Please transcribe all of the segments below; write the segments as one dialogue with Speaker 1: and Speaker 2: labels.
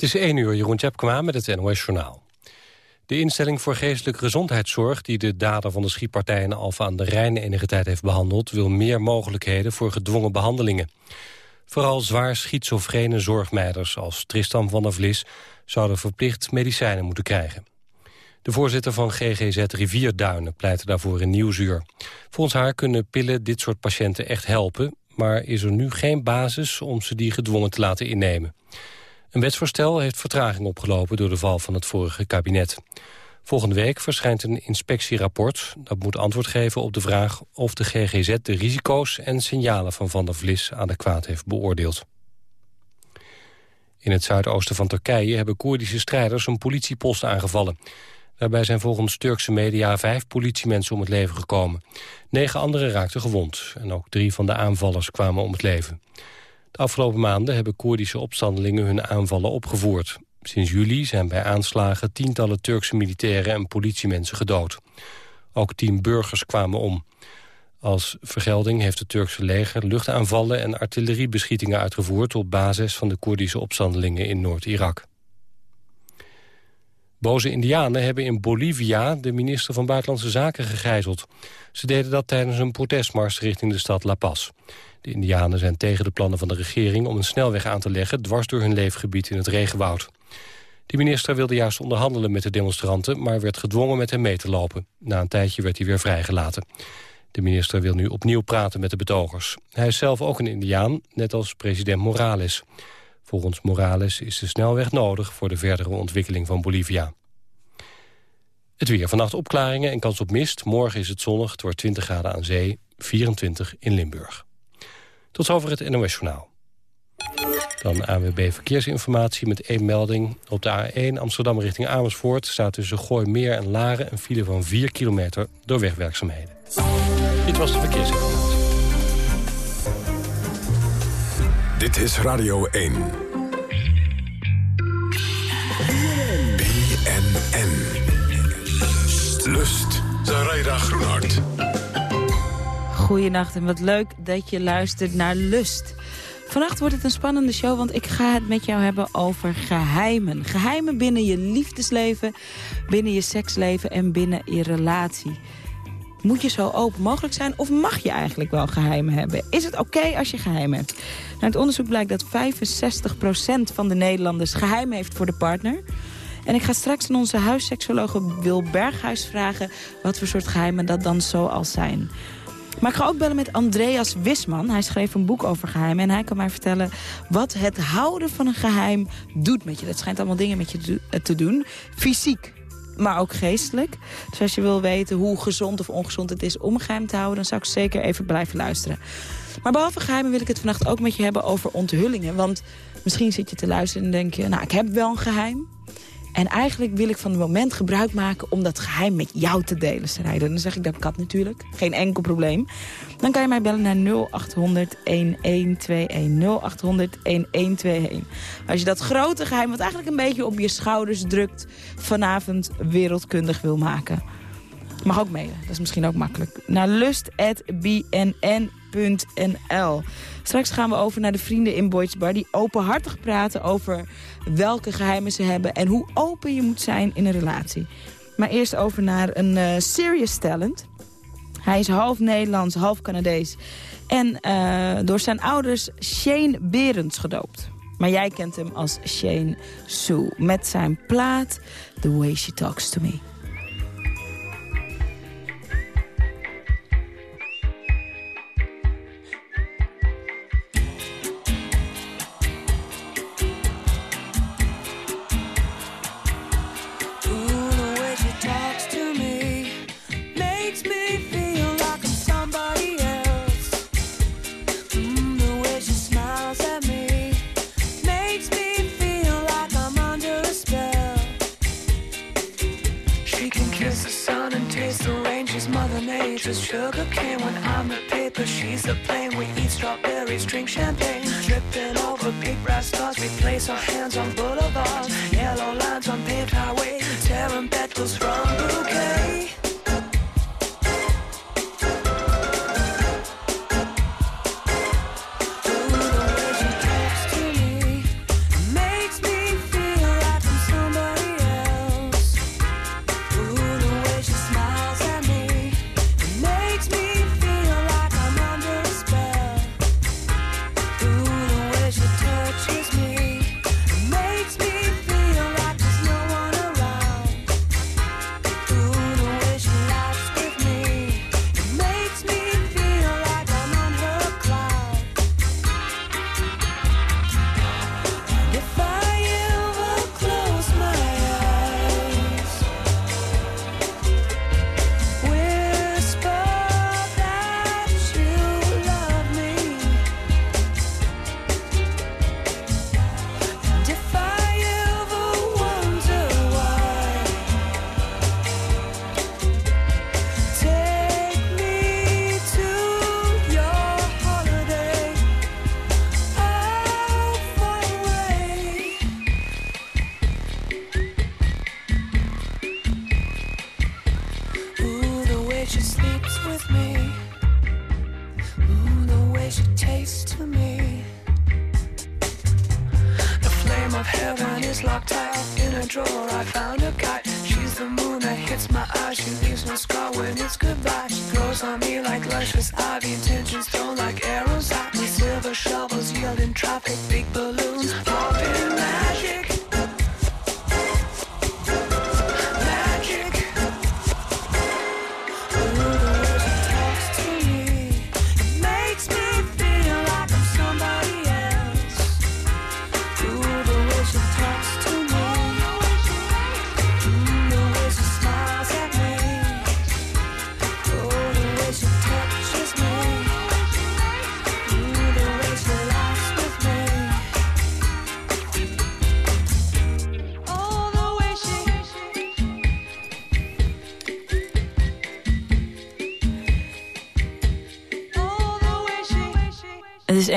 Speaker 1: Het is 1 uur, Jeroen Tjepkema met het NOS Journaal. De instelling voor geestelijke gezondheidszorg... die de dader van de schietpartij in Alfa aan de Rijn enige tijd heeft behandeld... wil meer mogelijkheden voor gedwongen behandelingen. Vooral zwaar schizofrene zorgmeiders als Tristan van der Vlis... zouden verplicht medicijnen moeten krijgen. De voorzitter van GGZ Rivierduinen pleitte daarvoor in Nieuwsuur. Volgens haar kunnen pillen dit soort patiënten echt helpen... maar is er nu geen basis om ze die gedwongen te laten innemen. Een wetsvoorstel heeft vertraging opgelopen door de val van het vorige kabinet. Volgende week verschijnt een inspectierapport. Dat moet antwoord geven op de vraag of de GGZ de risico's en signalen van Van der Vlis adequaat heeft beoordeeld. In het zuidoosten van Turkije hebben Koerdische strijders een politiepost aangevallen. Daarbij zijn volgens Turkse media vijf politiemensen om het leven gekomen. Negen anderen raakten gewond en ook drie van de aanvallers kwamen om het leven. De afgelopen maanden hebben Koerdische opstandelingen hun aanvallen opgevoerd. Sinds juli zijn bij aanslagen tientallen Turkse militairen en politiemensen gedood. Ook tien burgers kwamen om. Als vergelding heeft het Turkse leger luchtaanvallen en artilleriebeschietingen uitgevoerd... op basis van de Koerdische opstandelingen in Noord-Irak. Boze indianen hebben in Bolivia de minister van Buitenlandse Zaken gegijzeld. Ze deden dat tijdens een protestmars richting de stad La Paz. De indianen zijn tegen de plannen van de regering om een snelweg aan te leggen... dwars door hun leefgebied in het regenwoud. De minister wilde juist onderhandelen met de demonstranten... maar werd gedwongen met hem mee te lopen. Na een tijdje werd hij weer vrijgelaten. De minister wil nu opnieuw praten met de betogers. Hij is zelf ook een indiaan, net als president Morales. Volgens Morales is de snelweg nodig voor de verdere ontwikkeling van Bolivia. Het weer. Vannacht opklaringen en kans op mist. Morgen is het zonnig. Het wordt 20 graden aan zee, 24 in Limburg. Tot zover het NOS. Dan AWB Verkeersinformatie met één melding. Op de A1 Amsterdam richting Amersfoort staat tussen Meer en Laren... een file van 4 kilometer door wegwerkzaamheden. Dit was de verkeersinformatie.
Speaker 2: Dit is Radio 1. BNN. Lust. Zaraida Groenhart.
Speaker 3: Goedenacht en wat leuk dat je luistert naar Lust. Vannacht wordt het een spannende show, want ik ga het met jou hebben over geheimen. Geheimen binnen je liefdesleven, binnen je seksleven en binnen je relatie. Moet je zo open mogelijk zijn of mag je eigenlijk wel geheimen hebben? Is het oké als je geheim hebt? Nou, het onderzoek blijkt dat 65% van de Nederlanders geheim heeft voor de partner. En ik ga straks aan onze huisseksologe Wil Berghuis vragen... wat voor soort geheimen dat dan zoal zijn. Maar ik ga ook bellen met Andreas Wisman. Hij schreef een boek over geheimen. En hij kan mij vertellen wat het houden van een geheim doet met je. Dat schijnt allemaal dingen met je te doen. Fysiek, maar ook geestelijk. Dus als je wil weten hoe gezond of ongezond het is om geheim te houden... dan zou ik zeker even blijven luisteren. Maar behalve geheimen wil ik het vannacht ook met je hebben over onthullingen. Want misschien zit je te luisteren en denk je... nou, ik heb wel een geheim. En eigenlijk wil ik van het moment gebruik maken om dat geheim met jou te delen, Strijder. Dan zeg ik, dat kan natuurlijk. Geen enkel probleem. Dan kan je mij bellen naar 0800 1121. 0800 1121. Als je dat grote geheim, wat eigenlijk een beetje op je schouders drukt... vanavond wereldkundig wil maken. Mag ook mailen, dat is misschien ook makkelijk. Naar lust.bnn.nl Straks gaan we over naar de vrienden in Boyd's Bar... die openhartig praten over welke geheimen ze hebben... en hoe open je moet zijn in een relatie. Maar eerst over naar een uh, serious talent. Hij is half Nederlands, half Canadees. En uh, door zijn ouders Shane Berends gedoopt. Maar jij kent hem als Shane Sue. Met zijn plaat The Way She Talks To Me.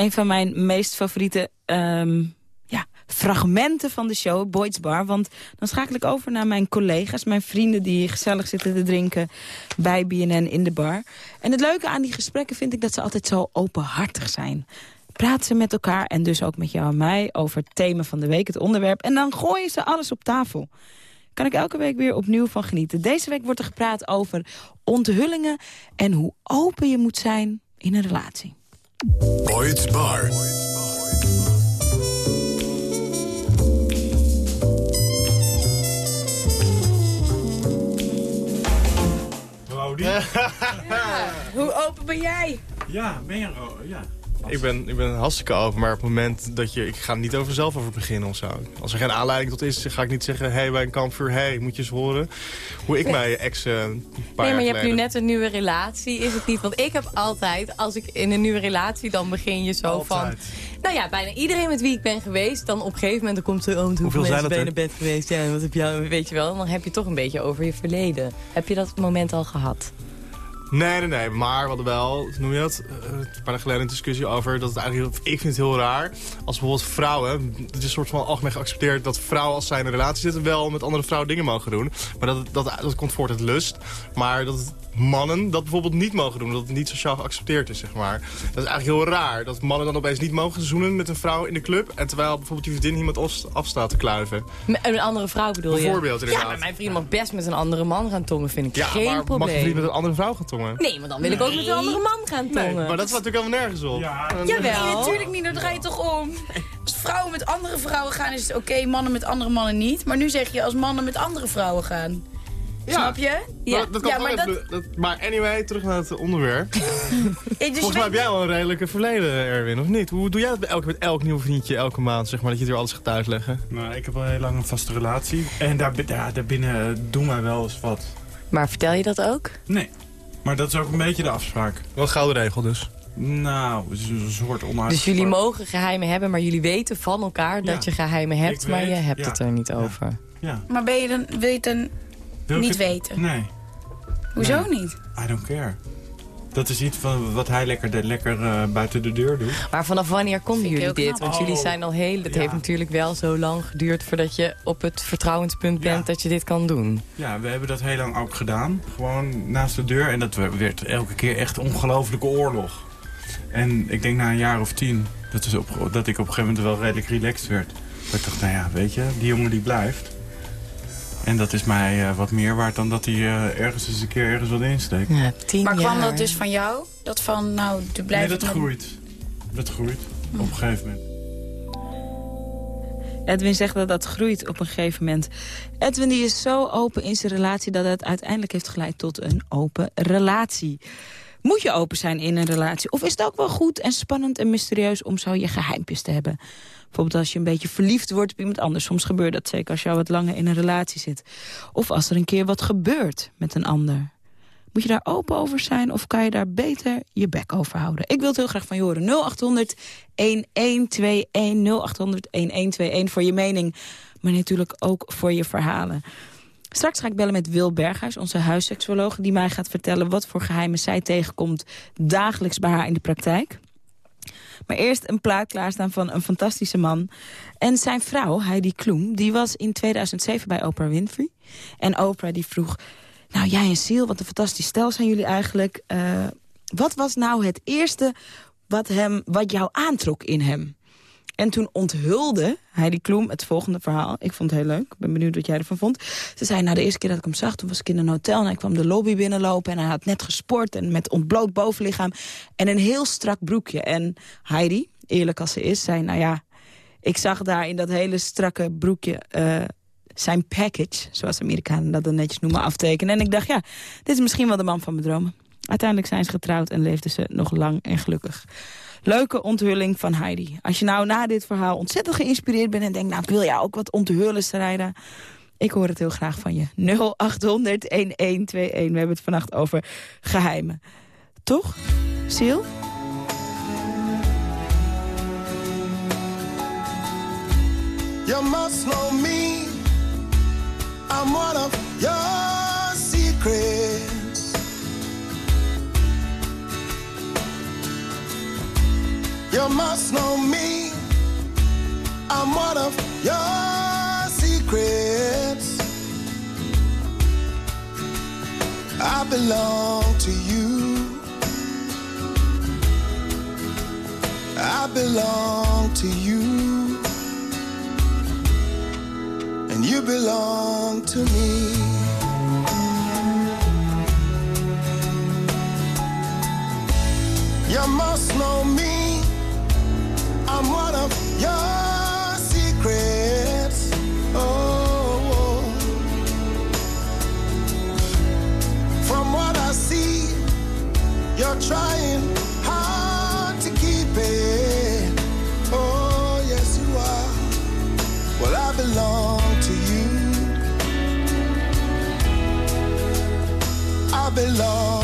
Speaker 3: Een van mijn meest favoriete ehm, ja, fragmenten van de show, Boyd's Bar. Want dan schakel ik over naar mijn collega's, mijn vrienden... die gezellig zitten te drinken bij BNN in de bar. En het leuke aan die gesprekken vind ik dat ze altijd zo openhartig zijn. Praten ze met elkaar en dus ook met jou en mij over het thema van de week, het onderwerp. En dan gooien ze alles op tafel. Kan ik elke week weer opnieuw van genieten. Deze week wordt er gepraat over onthullingen en hoe open je moet zijn in een relatie.
Speaker 2: Boyd's Bar.
Speaker 3: Hoe open ben jij?
Speaker 4: Ja, ben je ro ja.
Speaker 5: Ik ben, ik ben hartstikke open, maar op het moment dat je... Ik ga er niet over zelf over beginnen of zo. Als er geen aanleiding tot is, ga ik niet zeggen... hé, hey, bij een kampvuur, hé, hey, moet je eens horen... hoe ik mijn ex eh, een paar
Speaker 6: Nee, maar je hebt nu net een nieuwe relatie, is het niet? Want ik heb altijd, als ik in een nieuwe relatie, dan begin je zo
Speaker 4: Altijd.
Speaker 6: van... Nou ja, bijna iedereen met wie ik ben geweest, dan op een gegeven moment dan komt er... Oh, met hoeveel
Speaker 5: Hoeveel zijn
Speaker 6: mensen ben je naar bed geweest? Ja, wat heb je, weet je wel? Dan heb je toch een beetje over je verleden. Heb je dat moment al gehad?
Speaker 5: Nee, nee, nee. Maar we hadden wel, noem je dat? Eh, een paar geleden een discussie over dat het eigenlijk... Ik vind het heel raar als bijvoorbeeld vrouwen... Het is een soort van algemeen geaccepteerd dat vrouwen als zij in een relatie zitten... wel met andere vrouwen dingen mogen doen. Maar dat, dat, dat komt voort uit lust. Maar dat mannen dat bijvoorbeeld niet mogen doen. Dat het niet sociaal geaccepteerd is, zeg maar. Dat is eigenlijk heel raar. Dat mannen dan opeens niet mogen zoenen met een vrouw in de club. En terwijl bijvoorbeeld die vriendin iemand af- afstaat te kluiven.
Speaker 6: Met een andere vrouw bedoel je?
Speaker 5: Bijvoorbeeld,
Speaker 6: Ja,
Speaker 5: inderdaad.
Speaker 6: maar mijn vriend mag best met een andere man gaan tongen, vind ik
Speaker 5: Ja,
Speaker 6: geen
Speaker 5: maar mag je
Speaker 6: probleem.
Speaker 5: vriend met een andere vrouw gaan tongen?
Speaker 6: Nee, maar dan wil ik ook met een andere man gaan tongen.
Speaker 5: Nee, maar dat slaat natuurlijk helemaal nergens op.
Speaker 4: Ja.
Speaker 5: En-
Speaker 6: Jawel.
Speaker 7: Nee, natuurlijk niet. Daar draait het toch om. Als vrouwen met andere vrouwen gaan, is het oké. mannen met andere mannen niet. Maar nu zeg je als mannen met andere vrouwen gaan.
Speaker 5: Ja.
Speaker 7: Snap je?
Speaker 6: Ja.
Speaker 5: Maar, dat kan
Speaker 7: Ja, maar
Speaker 5: even- dat- maar anyway, terug naar het onderwerp.
Speaker 7: Dus
Speaker 5: Volgens mij heb jij wel een redelijke verleden, Erwin, of niet? Hoe doe jij dat bij elk, met elk nieuw vriendje elke maand, zeg maar, dat je er weer alles gaat uitleggen?
Speaker 4: Nou, ik heb al heel lang een vaste relatie. En daar, ja, daarbinnen doen wij wel eens wat.
Speaker 6: Maar vertel je dat ook?
Speaker 4: Nee. Maar dat is ook een beetje de afspraak.
Speaker 5: Wel gouden regel dus.
Speaker 4: Nou, het is een soort onuitgesproken...
Speaker 6: Dus jullie mogen geheimen hebben, maar jullie weten van elkaar dat je geheimen hebt, maar je hebt
Speaker 4: ja.
Speaker 6: het er niet
Speaker 4: Ja.
Speaker 6: over.
Speaker 4: Ja.
Speaker 7: Maar ben je dan, wil je het dan
Speaker 4: Wil ik
Speaker 7: niet
Speaker 4: het-
Speaker 7: weten?
Speaker 4: Nee,
Speaker 7: Hoezo
Speaker 4: Nee.
Speaker 7: niet?
Speaker 4: I don't care. Dat is iets van wat hij lekker, de- lekker eh, buiten de deur doet.
Speaker 6: Maar vanaf wanneer konden jullie dit? Want jullie
Speaker 4: Oh.
Speaker 6: zijn al heel... Het
Speaker 4: Ja.
Speaker 6: heeft natuurlijk wel zo lang geduurd voordat je op het vertrouwenspunt bent
Speaker 4: Ja.
Speaker 6: dat je dit kan doen.
Speaker 4: Ja, we hebben dat heel lang ook gedaan. Gewoon naast de deur. En dat werd elke keer echt ongelofelijke oorlog. En ik denk na een jaar of tien dat, is op, dat ik op een gegeven moment wel redelijk relaxed werd. Dat ik dacht, nou ja, weet je, die jongen die blijft. En dat is mij eh, wat meer waard dan dat hij eh, ergens eens een keer ergens wat insteekt.
Speaker 6: Ja, tien
Speaker 7: Maar kwam
Speaker 6: jaar.
Speaker 7: dat dus van jou? Dat van, nou, de
Speaker 4: Nee,
Speaker 7: blijft
Speaker 4: dat groeit. Dat groeit. Op een gegeven moment.
Speaker 3: Edwin zegt dat dat groeit op een gegeven moment. Edwin die is zo open in zijn relatie dat het uiteindelijk heeft geleid tot een open relatie. Moet je open zijn in een relatie? Of is het ook wel goed en spannend en mysterieus om zo je geheimpjes te hebben? Bijvoorbeeld als je een beetje verliefd wordt op iemand anders. Soms gebeurt dat zeker als je al wat langer in een relatie zit. Of als er een keer wat gebeurt met een ander. Moet je daar open over zijn of kan je daar beter je bek over houden? Ik wil het heel graag van je horen. 0800 1121 0800 1121 voor je mening, maar natuurlijk ook voor je verhalen. Straks ga ik bellen met Wil Berghuis, onze huisseksuoloog... die mij gaat vertellen wat voor geheimen zij tegenkomt... dagelijks bij haar in de praktijk. Maar eerst een plaat klaarstaan van een fantastische man. En zijn vrouw, Heidi Kloem, die was in 2007 bij Oprah Winfrey. En Oprah die vroeg... Nou, jij en Seal, wat een fantastisch stel zijn jullie eigenlijk. Eh, wat was nou het eerste wat, hem, wat jou aantrok in hem? En toen onthulde Heidi Kloem het volgende verhaal. Ik vond het heel leuk. Ik ben benieuwd wat jij ervan vond. Ze zei, nou de eerste keer dat ik hem zag, toen was ik in een hotel... en hij kwam de lobby binnenlopen en hij had net gesport... en met ontbloot bovenlichaam en een heel strak broekje. En Heidi, eerlijk als ze is, zei, nou ja... ik zag daar in dat hele strakke broekje... eh, zijn package, zoals Amerikanen dat dan netjes noemen, aftekenen. En ik dacht, ja, dit is misschien wel de man van mijn dromen. Uiteindelijk zijn ze getrouwd en leefden ze nog lang en gelukkig. Leuke onthulling van Heidi. Als je nou na dit verhaal ontzettend geïnspireerd bent... en denkt, nou, ik wil jou ook wat onthullen, Sarayda. Ik hoor het heel graag van je. 0800-1121. We hebben het vannacht over geheimen. Toch, Sil?
Speaker 8: You must know me. I'm one of your secrets. You must know me. I'm one of your secrets. I belong to you. I belong to you and you belong to me. You must know me. I'm one of your secrets. Oh, oh, from what I see, you're trying hard to keep it. Oh, yes, you are. Well, I belong to you. I belong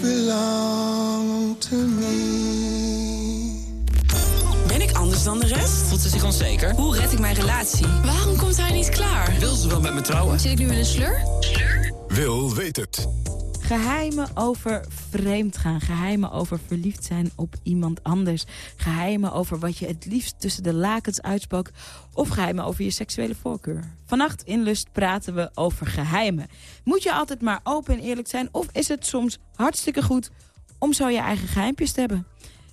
Speaker 8: belong to me.
Speaker 9: Ben ik anders dan de rest?
Speaker 10: Voelt ze zich onzeker?
Speaker 9: Hoe red ik mijn relatie? Waarom komt hij niet klaar?
Speaker 10: Wil ze wel met me trouwen?
Speaker 9: Zit ik nu in een slur?
Speaker 2: Wil weet het.
Speaker 3: Geheimen over vreemd gaan. Geheimen over verliefd zijn op iemand anders. Geheimen over wat je het liefst tussen de lakens uitspookt. Of geheimen over je seksuele voorkeur. Vannacht in Lust praten we over geheimen. Moet je altijd maar open en eerlijk zijn? Of is het soms hartstikke goed om zo je eigen geheimpjes te hebben?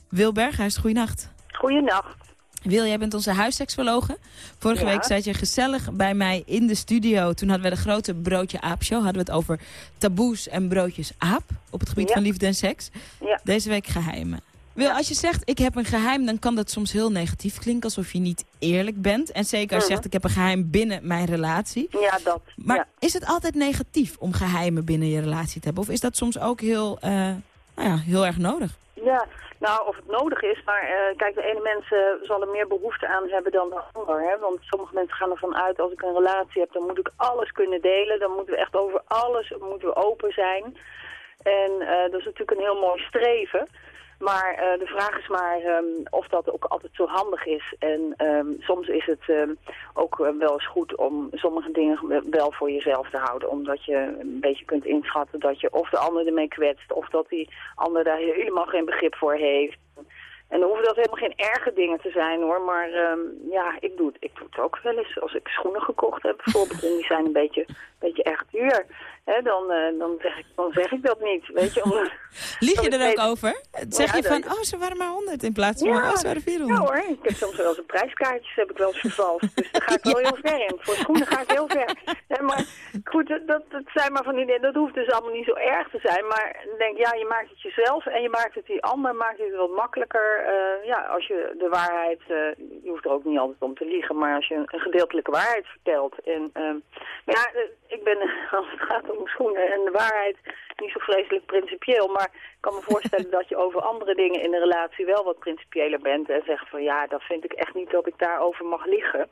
Speaker 3: Wil Berghuis, goeienacht.
Speaker 11: Goeienacht.
Speaker 3: Wil, jij bent onze huisseksologe. Vorige
Speaker 11: Ja.
Speaker 3: week zat je gezellig bij mij in de studio. Toen hadden we de grote Broodje Aap show. Hadden we het over taboes en broodjes aap. Op het gebied
Speaker 11: Ja.
Speaker 3: van liefde en seks.
Speaker 11: Ja.
Speaker 3: Deze week geheimen. Wil, als je zegt ik heb een geheim, dan kan dat soms heel negatief klinken. Alsof je niet eerlijk bent. En zeker als je
Speaker 11: Mhm.
Speaker 3: zegt ik heb een geheim binnen mijn relatie.
Speaker 11: Ja, dat.
Speaker 3: Maar is het altijd negatief om geheimen binnen je relatie te hebben? Of is dat soms ook heel, eh, nou ja, heel erg nodig?
Speaker 11: Ja, nou, of het nodig is, maar eh, kijk, de ene mens eh, zal er meer behoefte aan hebben dan de ander. Hè? Want sommige mensen gaan ervan uit, als ik een relatie heb, dan moet ik alles kunnen delen. Dan moeten we echt over alles moeten we open zijn. En eh, dat is natuurlijk een heel mooi streven. Maar eh, de vraag is maar ehm, of dat ook altijd zo handig is. En ehm, soms is het ehm, ook eh, wel eens goed om sommige dingen wel voor jezelf te houden. Omdat je een beetje kunt inschatten dat je of de ander ermee kwetst... of dat die ander daar helemaal geen begrip voor heeft. En dan hoeven dat helemaal geen erge dingen te zijn hoor. Maar ja, ik doe, het, ik doe het ook wel eens. Als ik schoenen gekocht heb bijvoorbeeld en die zijn een beetje, beetje erg duur. Hè, dan, eh, dan, zeg ik, dan zeg ik dat niet. Weet je, omdat,
Speaker 3: Lieg je er ook over? Zeg
Speaker 11: Ja,
Speaker 3: je van, oh, ze waren maar 100 in plaats van, oh, ze waren 400.
Speaker 11: Ja hoor, ik heb soms wel eens een prijskaartjes heb ik wel eens vervalst. Dus daar ga ik wel heel ver in. Voor schoenen ga ik heel ver. Maar goed, dat, dat, dat zijn maar van die dingen. Dat hoeft dus allemaal niet zo erg te zijn. Maar ik denk, ja, je maakt het jezelf en je maakt het die ander, maakt het wat makkelijker. Eh, ja, als je de waarheid, eh, je hoeft er ook niet altijd om te liegen, maar als je een, een gedeeltelijke waarheid vertelt. En maar ja, ik ben, als het gaat om schoenen en de waarheid, niet zo vreselijk principieel. Maar ik kan me voorstellen dat je over andere dingen in een relatie wel wat principieler bent. En zegt van ja, dat vind ik echt niet dat ik daarover mag liegen.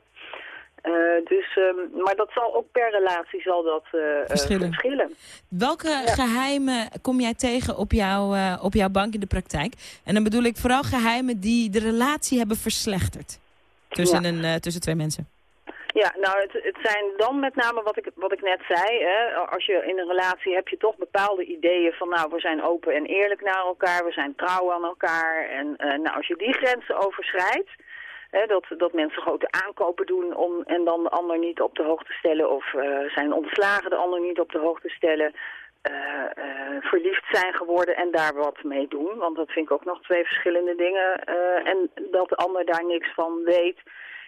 Speaker 11: Eh, dus, ehm, maar dat zal ook per relatie zal dat eh, eh,
Speaker 3: Verschillen.
Speaker 11: verschillen.
Speaker 3: Welke geheimen kom jij tegen op, jouw eh, op jouw bank in de praktijk? En dan bedoel ik vooral geheimen die de relatie hebben verslechterd. Tussen,
Speaker 11: Ja.
Speaker 3: een, tussen twee mensen.
Speaker 11: Ja, nou het, het zijn dan met name wat ik, wat ik net zei. Hè, als je in een relatie heb je toch bepaalde ideeën van nou we zijn open en eerlijk naar elkaar, we zijn trouw aan elkaar. En eh, nou, als je die grenzen overschrijdt, hè, dat, dat mensen grote aankopen doen om, en dan de ander niet op de hoogte stellen of eh, zijn ontslagen de ander niet op de hoogte stellen. eh, verliefd zijn geworden en daar wat mee doen. Want dat vind ik ook nog twee verschillende dingen. en dat de ander daar niks van weet.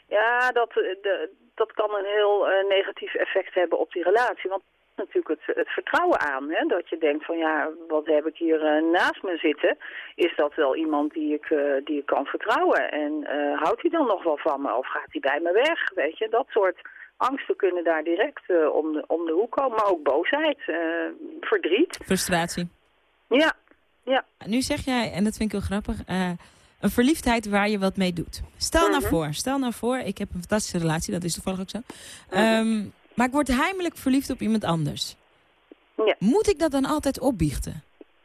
Speaker 11: Ja, dat, de, dat kan een heel eh, negatief effect hebben op die relatie. Want natuurlijk het, het vertrouwen aan. Hè? Dat je denkt van ja, wat heb ik hier eh, naast me zitten? Is dat wel iemand die ik, eh, die ik kan vertrouwen? En houdt hij dan nog wel van me? Of gaat hij bij me weg? Weet je, dat soort angsten kunnen daar direct om, de, om de hoek komen. Maar ook boosheid, verdriet.
Speaker 3: Frustratie.
Speaker 11: Ja, ja.
Speaker 3: Nu zeg jij, en dat vind ik heel grappig, een verliefdheid waar je wat mee doet. Stel nou
Speaker 11: Mhm.
Speaker 3: voor, stel nou voor, ik heb een fantastische relatie, dat is toevallig ook zo.
Speaker 11: Mhm.
Speaker 3: Ehm, maar ik word heimelijk verliefd op iemand anders.
Speaker 11: Ja.
Speaker 3: Moet ik dat dan altijd opbiechten?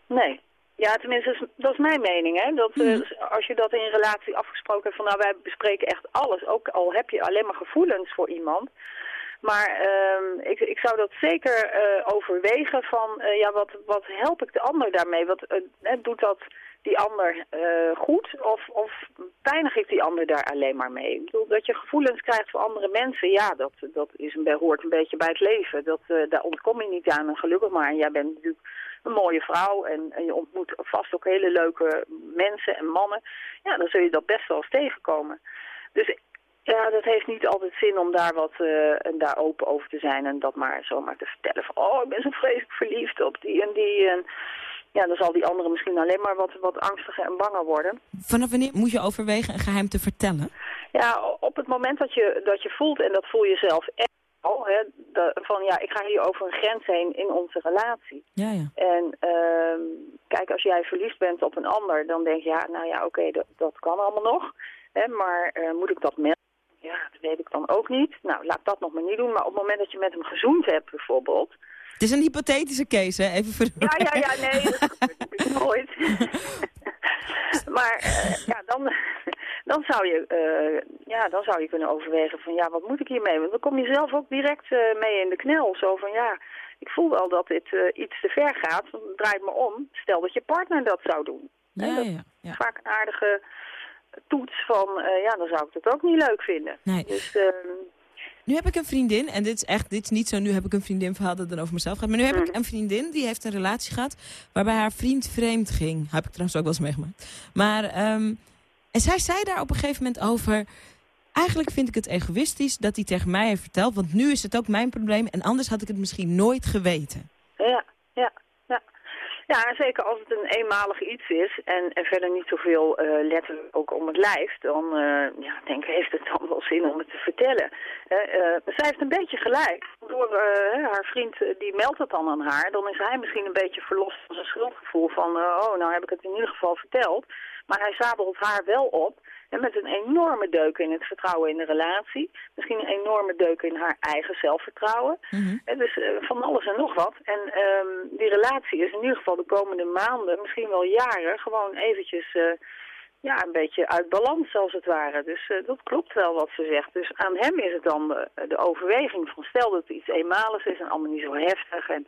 Speaker 11: Nee. Ja, tenminste, dat is- mijn mening. Hè? Dat, eh,
Speaker 3: Mhm.
Speaker 11: als je dat in een relatie afgesproken hebt van nou, wij bespreken echt alles. Ook al heb je alleen maar gevoelens voor iemand. Maar ehm, ik, ik zou dat zeker eh, overwegen van, eh, ja, wat, wat help ik de ander daarmee? Wat, doet dat die ander eh, goed of, of pijnig ik die ander daar alleen maar mee? Ik bedoel, dat je gevoelens krijgt voor andere mensen, ja, dat, dat is een, hoort een beetje bij het leven. Dat, eh, daar ontkom je niet aan, en gelukkig maar. En jij bent natuurlijk een mooie vrouw en, en je ontmoet vast ook hele leuke mensen en mannen. Ja, dan zul je dat best wel eens tegenkomen. Dus ja, dat heeft niet altijd zin om daar wat eh, en daar open over te zijn en dat maar zomaar te vertellen van oh, ik ben zo vreselijk verliefd op die en die. En ja, dan zal die andere misschien alleen maar wat, wat angstiger en banger worden.
Speaker 3: Vanaf wanneer moet je overwegen een geheim te vertellen?
Speaker 11: Ja, op het moment dat je, dat je voelt, en dat voel je zelf echt al, hè, de- van ja, ik ga hier over een grens heen in onze relatie.
Speaker 3: Ja, ja.
Speaker 11: En ehm, kijk, als jij verliefd bent op een ander, dan denk je, ja, nou ja, oké, dat, dat kan allemaal nog. Hè, maar eh, moet ik dat melden? Ja, dat weet ik dan ook niet. Nou, laat dat nog maar niet doen. Maar op het moment dat je met hem gezoend hebt bijvoorbeeld...
Speaker 3: Het is een hypothetische case, hè? Even voor de-
Speaker 11: Ja, ja, ja, nee, dat gebeurt nooit. maar eh, ja, dan, dan, zou je, eh, ja, dan zou je kunnen overwegen van ja, wat moet ik hiermee? Want dan kom je zelf ook direct eh, mee in de knel. Zo van ja, ik voel wel dat dit iets te ver gaat. Draai het me om. Stel dat je partner dat zou doen.
Speaker 3: Ja,
Speaker 11: En dat
Speaker 3: ja,
Speaker 11: vaak een aardige toets van ja, dan zou ik dat ook niet leuk vinden.
Speaker 3: Nee.
Speaker 11: Dus ehm,
Speaker 3: Nu heb ik een vriendin, en dit is echt, dit is niet zo, nu heb ik een vriendin verhaal dat dan over mezelf gaat. Maar nu heb ik een vriendin, die heeft een relatie gehad waarbij haar vriend vreemd ging. Heb ik trouwens ook wel eens meegemaakt. Maar, ehm, en zij zei daar op een gegeven moment over, eigenlijk vind ik het egoïstisch dat hij tegen mij heeft verteld, want nu is het ook mijn probleem en anders had ik het misschien nooit geweten.
Speaker 11: Ja, zeker als het een eenmalig iets is en, en verder niet zoveel eh, letterlijk ook om het lijf, dan uh, ja, denk ik, heeft het dan wel zin om het te vertellen. Uh, zij heeft een beetje gelijk. Door haar vriend, die meldt het dan aan haar, dan is hij misschien een beetje verlost van zijn schuldgevoel van, oh, nou heb ik het in ieder geval verteld. Maar hij zadelt haar wel op en met een enorme deuk in het vertrouwen in de relatie. Misschien een enorme deuk in haar eigen zelfvertrouwen. Mm Dus uh, van alles en nog wat. En um, die relatie is in ieder geval de komende maanden, misschien wel jaren, gewoon eventjes... Uh, ja, een beetje uit balans als het ware. Dus uh, dat klopt wel wat ze zegt. Dus aan hem is het dan de, de overweging van stel dat het iets eenmaligs is en allemaal niet zo heftig. En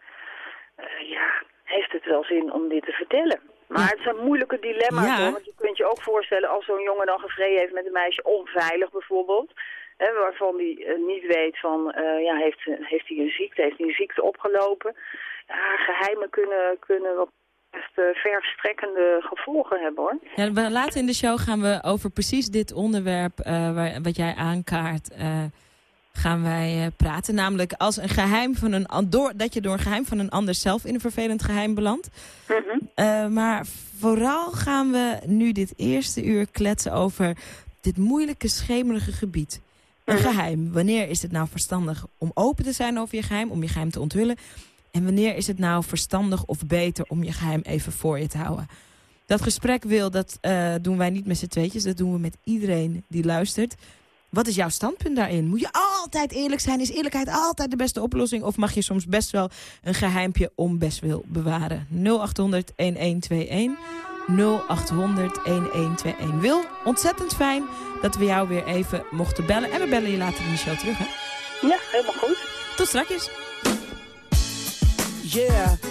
Speaker 11: ja, heeft het wel zin om dit te vertellen? Maar het zijn moeilijke dilemma's hoor. Want je kunt je ook voorstellen als zo'n jongen dan gevreden heeft met een meisje onveilig bijvoorbeeld. Hè, waarvan hij uh, niet weet van, uh, ja, heeft, heeft hij een ziekte, heeft hij een ziekte opgelopen. Ja, geheimen kunnen, kunnen wat echt uh, verstrekkende gevolgen hebben hoor.
Speaker 3: Ja, later in de show gaan we over precies dit onderwerp waar, wat jij aankaart gaan wij praten. Namelijk als een geheim van een door, dat je door een geheim van een ander zelf in een vervelend geheim belandt.
Speaker 11: Mm -hmm.
Speaker 3: Uh, maar vooral gaan we nu dit eerste uur kletsen over dit moeilijke, schemerige gebied. Een
Speaker 11: Mhm.
Speaker 3: geheim. Wanneer is het nou verstandig om open te zijn over je geheim, om je geheim te onthullen? En wanneer is het nou verstandig of beter om je geheim even voor je te houden? Dat gesprek wil, dat uh, doen wij niet met z'n tweetjes. Dat doen we met iedereen die luistert. Wat is jouw standpunt daarin? Moet je altijd eerlijk zijn? Is eerlijkheid altijd de beste oplossing? Of mag je soms best wel een geheimpje om best wil bewaren? 0800 1121 0800 1121. Wil, ontzettend fijn dat we jou weer even mochten bellen. En we bellen je later in de show terug, hè?
Speaker 11: Ja, helemaal goed.
Speaker 3: Tot straks.
Speaker 8: Yeah.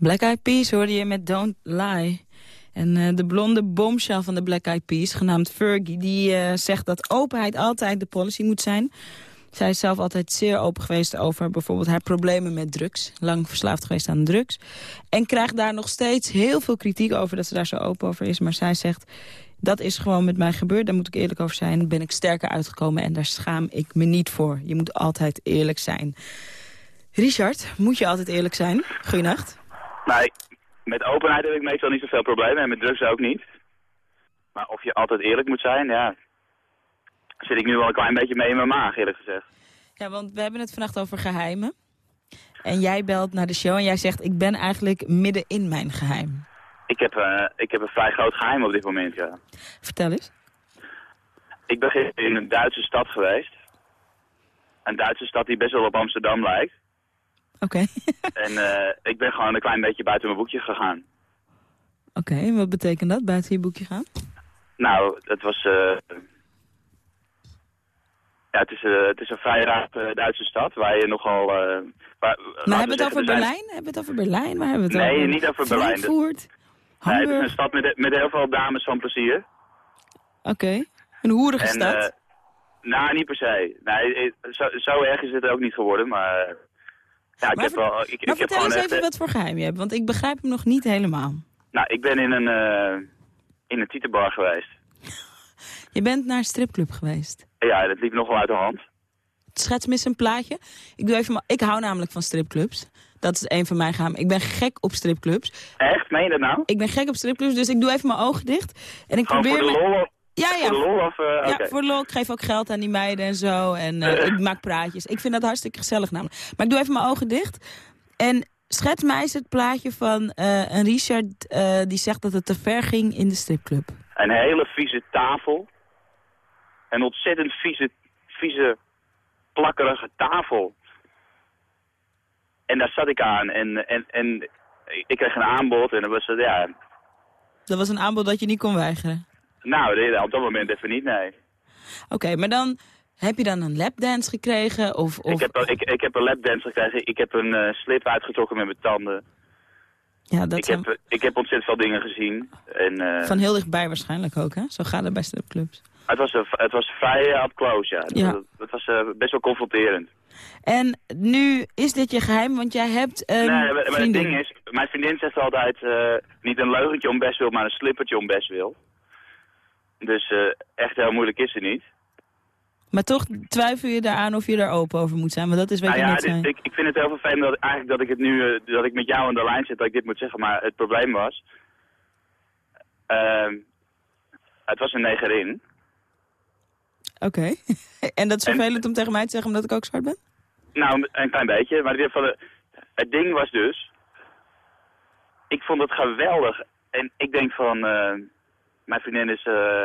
Speaker 3: Black Eyed Peas hoorde je met Don't Lie. En eh, de blonde bombshell van de Black Eyed Peas, genaamd Fergie... die eh, zegt dat openheid altijd de policy moet zijn. Zij is zelf altijd zeer open geweest over bijvoorbeeld haar problemen met drugs. Lang verslaafd geweest aan drugs. En krijgt daar nog steeds heel veel kritiek over dat ze daar zo open over is. Maar zij zegt, dat is gewoon met mij gebeurd. Daar moet ik eerlijk over zijn. Ben ik sterker uitgekomen en daar schaam ik me niet voor. Je moet altijd eerlijk zijn. Richard, moet je altijd eerlijk zijn? Goeienacht.
Speaker 12: Met openheid heb ik meestal niet zoveel problemen en met drugs ook niet. Maar of je altijd eerlijk moet zijn, ja, zit ik nu wel een klein beetje mee in mijn maag, eerlijk gezegd.
Speaker 3: Ja, want we hebben het vannacht over geheimen. En jij belt naar de show en jij zegt, ik ben eigenlijk midden in mijn geheim.
Speaker 12: Ik heb, eh, ik heb een vrij groot geheim op dit moment, ja.
Speaker 3: Vertel eens.
Speaker 12: Ik ben in een Duitse stad geweest. Een Duitse stad die best wel op Amsterdam lijkt.
Speaker 3: Oké.
Speaker 12: En eh, ik ben gewoon een klein beetje buiten mijn boekje gegaan.
Speaker 3: Oké, en wat betekent dat, buiten je boekje gaan?
Speaker 12: Nou, het was... eh, ja, het is, eh, het is een vrij raar Duitse stad waar je nogal... waar,
Speaker 3: Maar hebben we het over
Speaker 12: er zijn-
Speaker 3: Berlijn? Hebben we het over Berlijn? Waar hebben we het
Speaker 12: Nee,
Speaker 3: over?
Speaker 12: niet over Berlijn.
Speaker 3: Frankfurt?
Speaker 12: Nee, het is
Speaker 3: Hamburg?
Speaker 12: een stad met, met heel veel dames van plezier.
Speaker 3: Oké. Een hoerige
Speaker 12: En,
Speaker 3: stad?
Speaker 12: nou, niet per se. Nee, zo, zo erg is het ook niet geworden, maar... Ja, ik
Speaker 3: Maar
Speaker 12: heb wel... Ik,
Speaker 3: maar
Speaker 12: ik
Speaker 3: vertel eens even
Speaker 12: eh,
Speaker 3: wat voor geheim je hebt, want ik begrijp hem nog niet helemaal.
Speaker 12: Nou, ik ben in een, eh in een tietenbar geweest.
Speaker 3: Je bent naar een stripclub geweest.
Speaker 12: Ja, dat liep nogal uit de hand.
Speaker 3: Schets eens een plaatje. Ik, doe even, ik hou namelijk van stripclubs. Dat is een van mijn geheimen. Ik ben gek op stripclubs.
Speaker 12: Echt? Meen je dat nou?
Speaker 3: Ik ben gek op stripclubs, dus ik doe even mijn ogen dicht. En ik
Speaker 12: Gewoon
Speaker 3: probeer...
Speaker 12: voor de
Speaker 3: me-
Speaker 12: lol?
Speaker 3: Ja, ja.
Speaker 12: Voor lol of... eh,
Speaker 3: Ja,
Speaker 12: oké.
Speaker 3: voor de lol. Ik geef ook geld aan die meiden en zo. En eh, ik maak praatjes. Ik vind dat hartstikke gezellig namelijk. Maar ik doe even mijn ogen dicht. En schets mij eens het plaatje van eh, een Richard die zegt dat het te ver ging in de stripclub.
Speaker 12: Een hele vieze tafel. Een ontzettend vieze, vieze, plakkerige tafel. En daar zat ik aan en, en, en ik kreeg een aanbod en dat was, het, ja...
Speaker 3: Dat was een aanbod dat je niet kon weigeren.
Speaker 12: Nou, op dat moment even niet, nee.
Speaker 3: Oké, maar dan heb je dan een lapdance gekregen? Of, of...
Speaker 12: Ik, heb, ik, ik heb een lapdance gekregen, ik heb een eh, slip uitgetrokken met mijn tanden.
Speaker 3: ja, dat
Speaker 12: Ik heb, eh, ik heb ontzettend veel dingen gezien. En, eh,
Speaker 3: Van heel dichtbij waarschijnlijk ook, hè? Zo gaat het bij stripclubs.
Speaker 12: het, was, een- het was vrij up close, ja.
Speaker 3: Ja.
Speaker 12: Het, het was best wel confronterend.
Speaker 3: En nu is dit je geheim, want jij hebt een
Speaker 12: nee, maar, maar het ding is, mijn vriendin zegt altijd niet een leugentje om best wil, maar een slippertje om best wil. Dus eh, echt heel moeilijk is het niet.
Speaker 3: Maar toch twijfel je eraan of je er open over moet zijn, want dat is wat
Speaker 12: nou
Speaker 3: je
Speaker 12: ja,
Speaker 3: net zei.
Speaker 12: dit- ik, ik vind het heel vervelend dat, eigenlijk dat ik het nu, eh, dat ik met jou aan de lijn zit, dat ik dit moet zeggen. Maar het probleem was, ehm, het was een negerin.
Speaker 3: Oké. en dat is vervelend om tegen mij te zeggen omdat ik ook zwart ben?
Speaker 12: Nou, een klein beetje. Maar in ieder geval, eh, het ding was dus... Ik vond het geweldig. En ik denk van... eh, mijn vriendin is eh,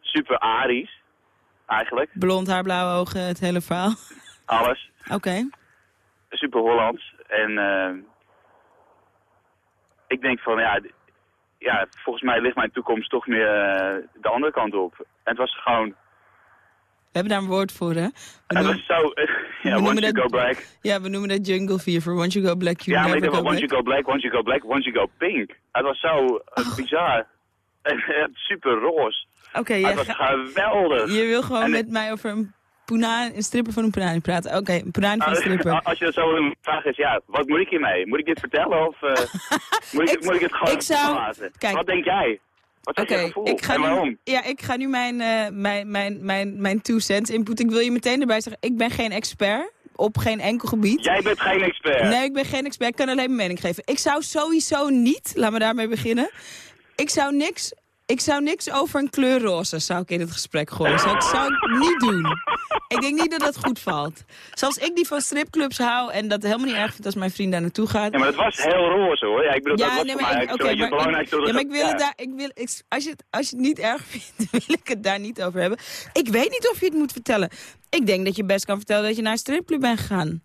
Speaker 12: super arisch. Eigenlijk.
Speaker 3: Blond haar, blauwe ogen, het hele verhaal.
Speaker 12: Alles.
Speaker 3: Oké.
Speaker 12: Super Hollands. En eh, ik denk van, ja, ja, volgens mij ligt mijn toekomst toch meer eh, de andere kant op. En het was gewoon...
Speaker 3: We hebben daar een woord voor, hè? We
Speaker 12: Het
Speaker 3: noemen-
Speaker 12: was zo... ja,
Speaker 3: noemen
Speaker 12: once you
Speaker 3: dat-
Speaker 12: go black...
Speaker 3: Ja, we noemen dat jungle fever. Once you go black, you
Speaker 12: Ja, maar ik
Speaker 3: never go
Speaker 12: wel, once
Speaker 3: back.
Speaker 12: you go black, once you go black, once you go pink. Het was zo eh, bizar. Echt super roze.
Speaker 3: Oké, jij
Speaker 12: was geweldig.
Speaker 3: je wil gewoon
Speaker 12: En-
Speaker 3: met mij over een, poena, een stripper van een punani praten. Oké, een punani van een
Speaker 12: Als-
Speaker 3: stripper.
Speaker 12: Als je dat zo een vraag is, ja, wat moet ik hiermee? Moet ik dit vertellen of eh, moet, ik, moet ik het gewoon
Speaker 3: ik zou-
Speaker 12: laten?
Speaker 3: kijk.
Speaker 12: wat denk jij? Wat is
Speaker 3: Oké,
Speaker 12: je gevoel?
Speaker 3: ik ga
Speaker 12: en waarom?
Speaker 3: nu, ja, ik ga nu mijn, eh, mijn, mijn, mijn, mijn two cents input. Ik wil je meteen erbij zeggen, ik ben geen expert op geen enkel gebied.
Speaker 12: Jij bent geen expert.
Speaker 3: Nee, ik ben geen expert. Ik kan alleen mijn mening geven. Ik zou sowieso niet, laat me daarmee beginnen. Ik zou niks, ik zou niks over een kleur roze zou ik in het gesprek gooien. Zou ik, zou ik niet doen. Ik denk niet dat dat goed valt. Zoals ik die van stripclubs hou en dat helemaal niet erg vind als mijn vriend daar naartoe gaat.
Speaker 12: Ja, maar het was heel roze hoor. Ja, ik bedoel, dat was
Speaker 3: nee,
Speaker 12: voor
Speaker 3: maar ik-. Ja, maar ik wil
Speaker 12: ja.
Speaker 3: het daar, ik wil, ik, als, je het, als je het niet erg vindt, wil ik het daar niet over hebben. Ik weet niet of je het moet vertellen. Ik denk dat je best kan vertellen dat je naar een stripclub bent gegaan.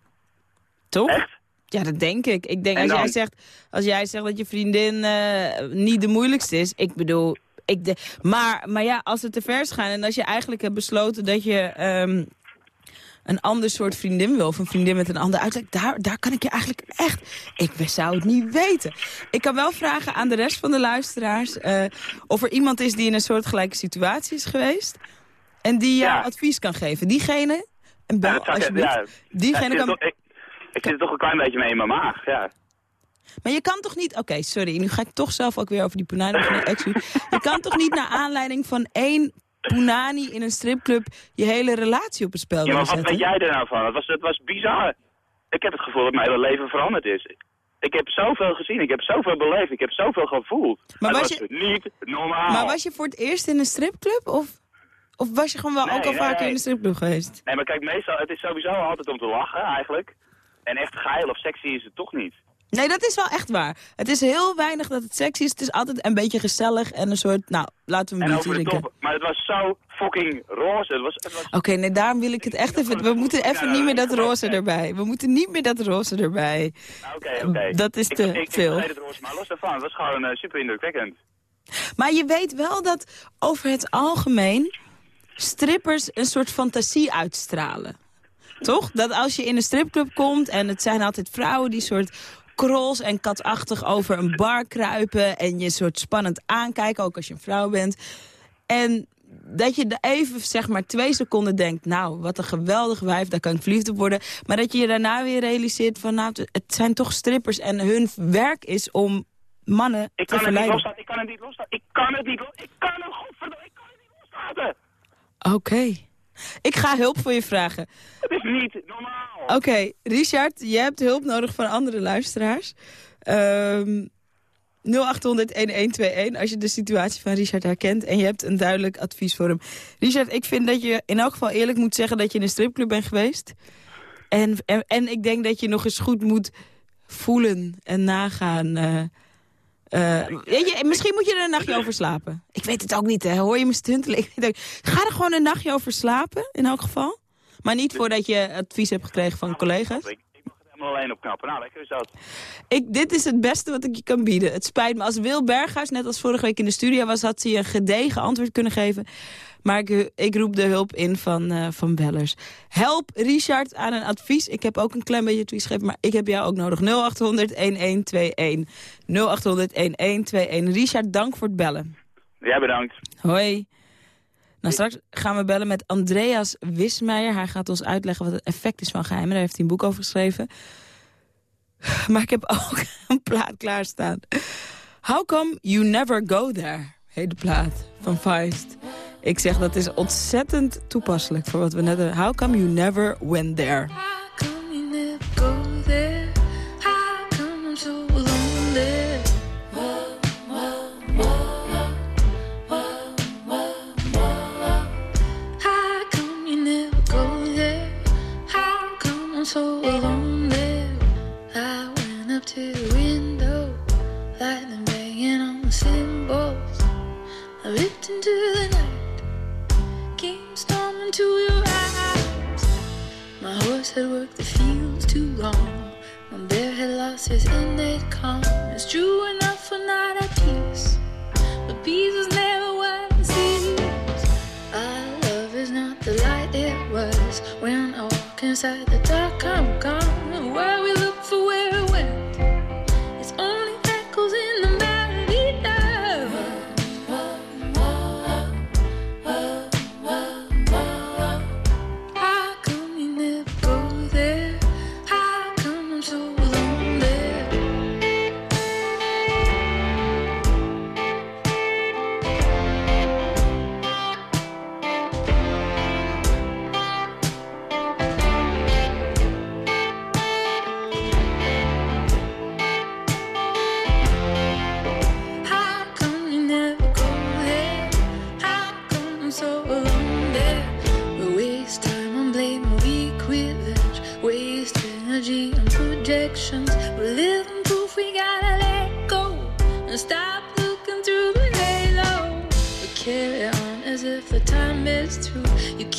Speaker 3: Toch?
Speaker 12: Echt?
Speaker 3: Ja, dat denk ik. Ik denk
Speaker 12: En
Speaker 3: als jij, zegt, als jij zegt dat je vriendin eh, niet de moeilijkste is. Ik bedoel, ik de, maar, maar ja, als het te ver is gaan en als je eigenlijk hebt besloten dat je... ehm, een ander soort vriendin wil... of een vriendin met een ander uiterlijk... daar, daar kan ik je eigenlijk echt... Ik zou het niet weten. Ik kan wel vragen aan de rest van de luisteraars... eh, of er iemand is die in een soortgelijke situatie is geweest... en die jou advies kan geven. Diegene, en bel
Speaker 12: Ja,
Speaker 3: alsjeblieft.
Speaker 12: ja,
Speaker 3: Diegene kan...
Speaker 12: ik, ik zit toch een klein beetje mee in mijn maag, ja.
Speaker 3: Maar je kan toch niet... Oké, sorry, nu ga ik toch zelf ook weer over die punani beginnen. Excuus. Je kan toch niet naar aanleiding van één punani in een stripclub... je hele relatie op het spel
Speaker 12: Ja, maar wat weet jij er nou van? Het was, het was bizar. Ik heb het gevoel dat mijn hele leven veranderd is. Ik heb zoveel gezien, ik heb zoveel beleefd, ik heb zoveel gevoeld.
Speaker 3: Maar was
Speaker 12: was
Speaker 3: je-
Speaker 12: niet normaal.
Speaker 3: Maar was je voor het eerst in een stripclub? Of, of was je gewoon wel
Speaker 12: Nee,
Speaker 3: ook al
Speaker 12: nee,
Speaker 3: vaker
Speaker 12: nee.
Speaker 3: in een stripclub geweest?
Speaker 12: Nee, maar kijk, meestal, het is sowieso altijd om te lachen eigenlijk. En echt geil of sexy is het toch niet.
Speaker 3: Nee, dat is wel echt waar. Het is heel weinig dat het sexy is. Het is altijd een beetje gezellig en een soort... Nou, laten we een
Speaker 12: over de
Speaker 3: drinken.
Speaker 12: Maar het was zo fucking roze. Het was, het was
Speaker 3: Oké, nee, daarom wil ik het echt even... We moeten even niet meer dat roze erbij. We moeten niet meer dat roze erbij.
Speaker 12: Oké, oké.
Speaker 3: Dat is
Speaker 12: Ik-
Speaker 3: te
Speaker 12: ik, ik,
Speaker 3: veel.
Speaker 12: vergeet het roze, maar los daarvan, het was gewoon eh, super indrukwekkend.
Speaker 3: Maar je weet wel dat over het algemeen strippers een soort fantasie uitstralen. Toch? Dat als je in een stripclub komt en het zijn altijd vrouwen die soort krols en katachtig over een bar kruipen en je soort spannend aankijken, ook als je een vrouw bent. En dat je even, zeg maar, twee seconden denkt... nou, wat een geweldig wijf, daar kan ik verliefd op worden. Maar dat je je daarna weer realiseert van... nou, het zijn toch strippers en hun werk is om mannen
Speaker 12: Ik
Speaker 3: te
Speaker 12: kan het niet
Speaker 3: verleiden.
Speaker 12: loslaten, ik kan het niet loslaten. Ik kan het niet loslaten. Ik kan het, godverdomme, ik kan het niet loslaten.
Speaker 3: Oké. Ik ga hulp voor je vragen.
Speaker 12: Het is niet normaal.
Speaker 3: Oké, Richard, je hebt hulp nodig van andere luisteraars. Ehm 0800-1121 als je de situatie van Richard herkent... en je hebt een duidelijk advies voor hem. Richard, ik vind dat je in elk geval eerlijk moet zeggen... dat je in een stripclub bent geweest. En, en, en ik denk dat je nog eens goed moet voelen en nagaan... eh, eh, je, misschien moet je er een nachtje over slapen. Ik weet het ook niet, hè. Hoor je me stuntelen? Ik weet ook- Ga er gewoon een nachtje over slapen, in elk geval. Maar niet voordat je advies hebt gekregen van collega's.
Speaker 12: Ik, mag het helemaal alleen opknappen. Nou, lekker is dat.
Speaker 3: Ik, dit is het beste wat ik je kan bieden. Het spijt me. Als Wil Berghuis net als vorige week in de studio was... had ze je een gedegen antwoord kunnen geven. Maar ik, ik roep de hulp in van, eh, van bellers. Help Richard aan een advies. Ik heb ook een klein beetje advies gegeven, maar ik heb jou ook nodig. 0800-1121. 0800-1121. Richard, dank voor het bellen.
Speaker 12: Jij bedankt.
Speaker 3: Hoi. Nou, straks gaan we bellen met Andreas Wismeijer. Hij gaat ons uitleggen wat het effect is van geheimen. Daar heeft hij een boek over geschreven. Maar ik heb ook een plaat klaarstaan. How come you never go there? Heet de plaat van Feist. Ik zeg dat is ontzettend toepasselijk voor wat we net hebben. How come you never went there?
Speaker 13: Horse had worked the fields too long. My bear had lost his innate calm. It's true enough for not at peace, but peace is never what it seems. Our love is not the light it was when I walk inside the dark. I'm gone.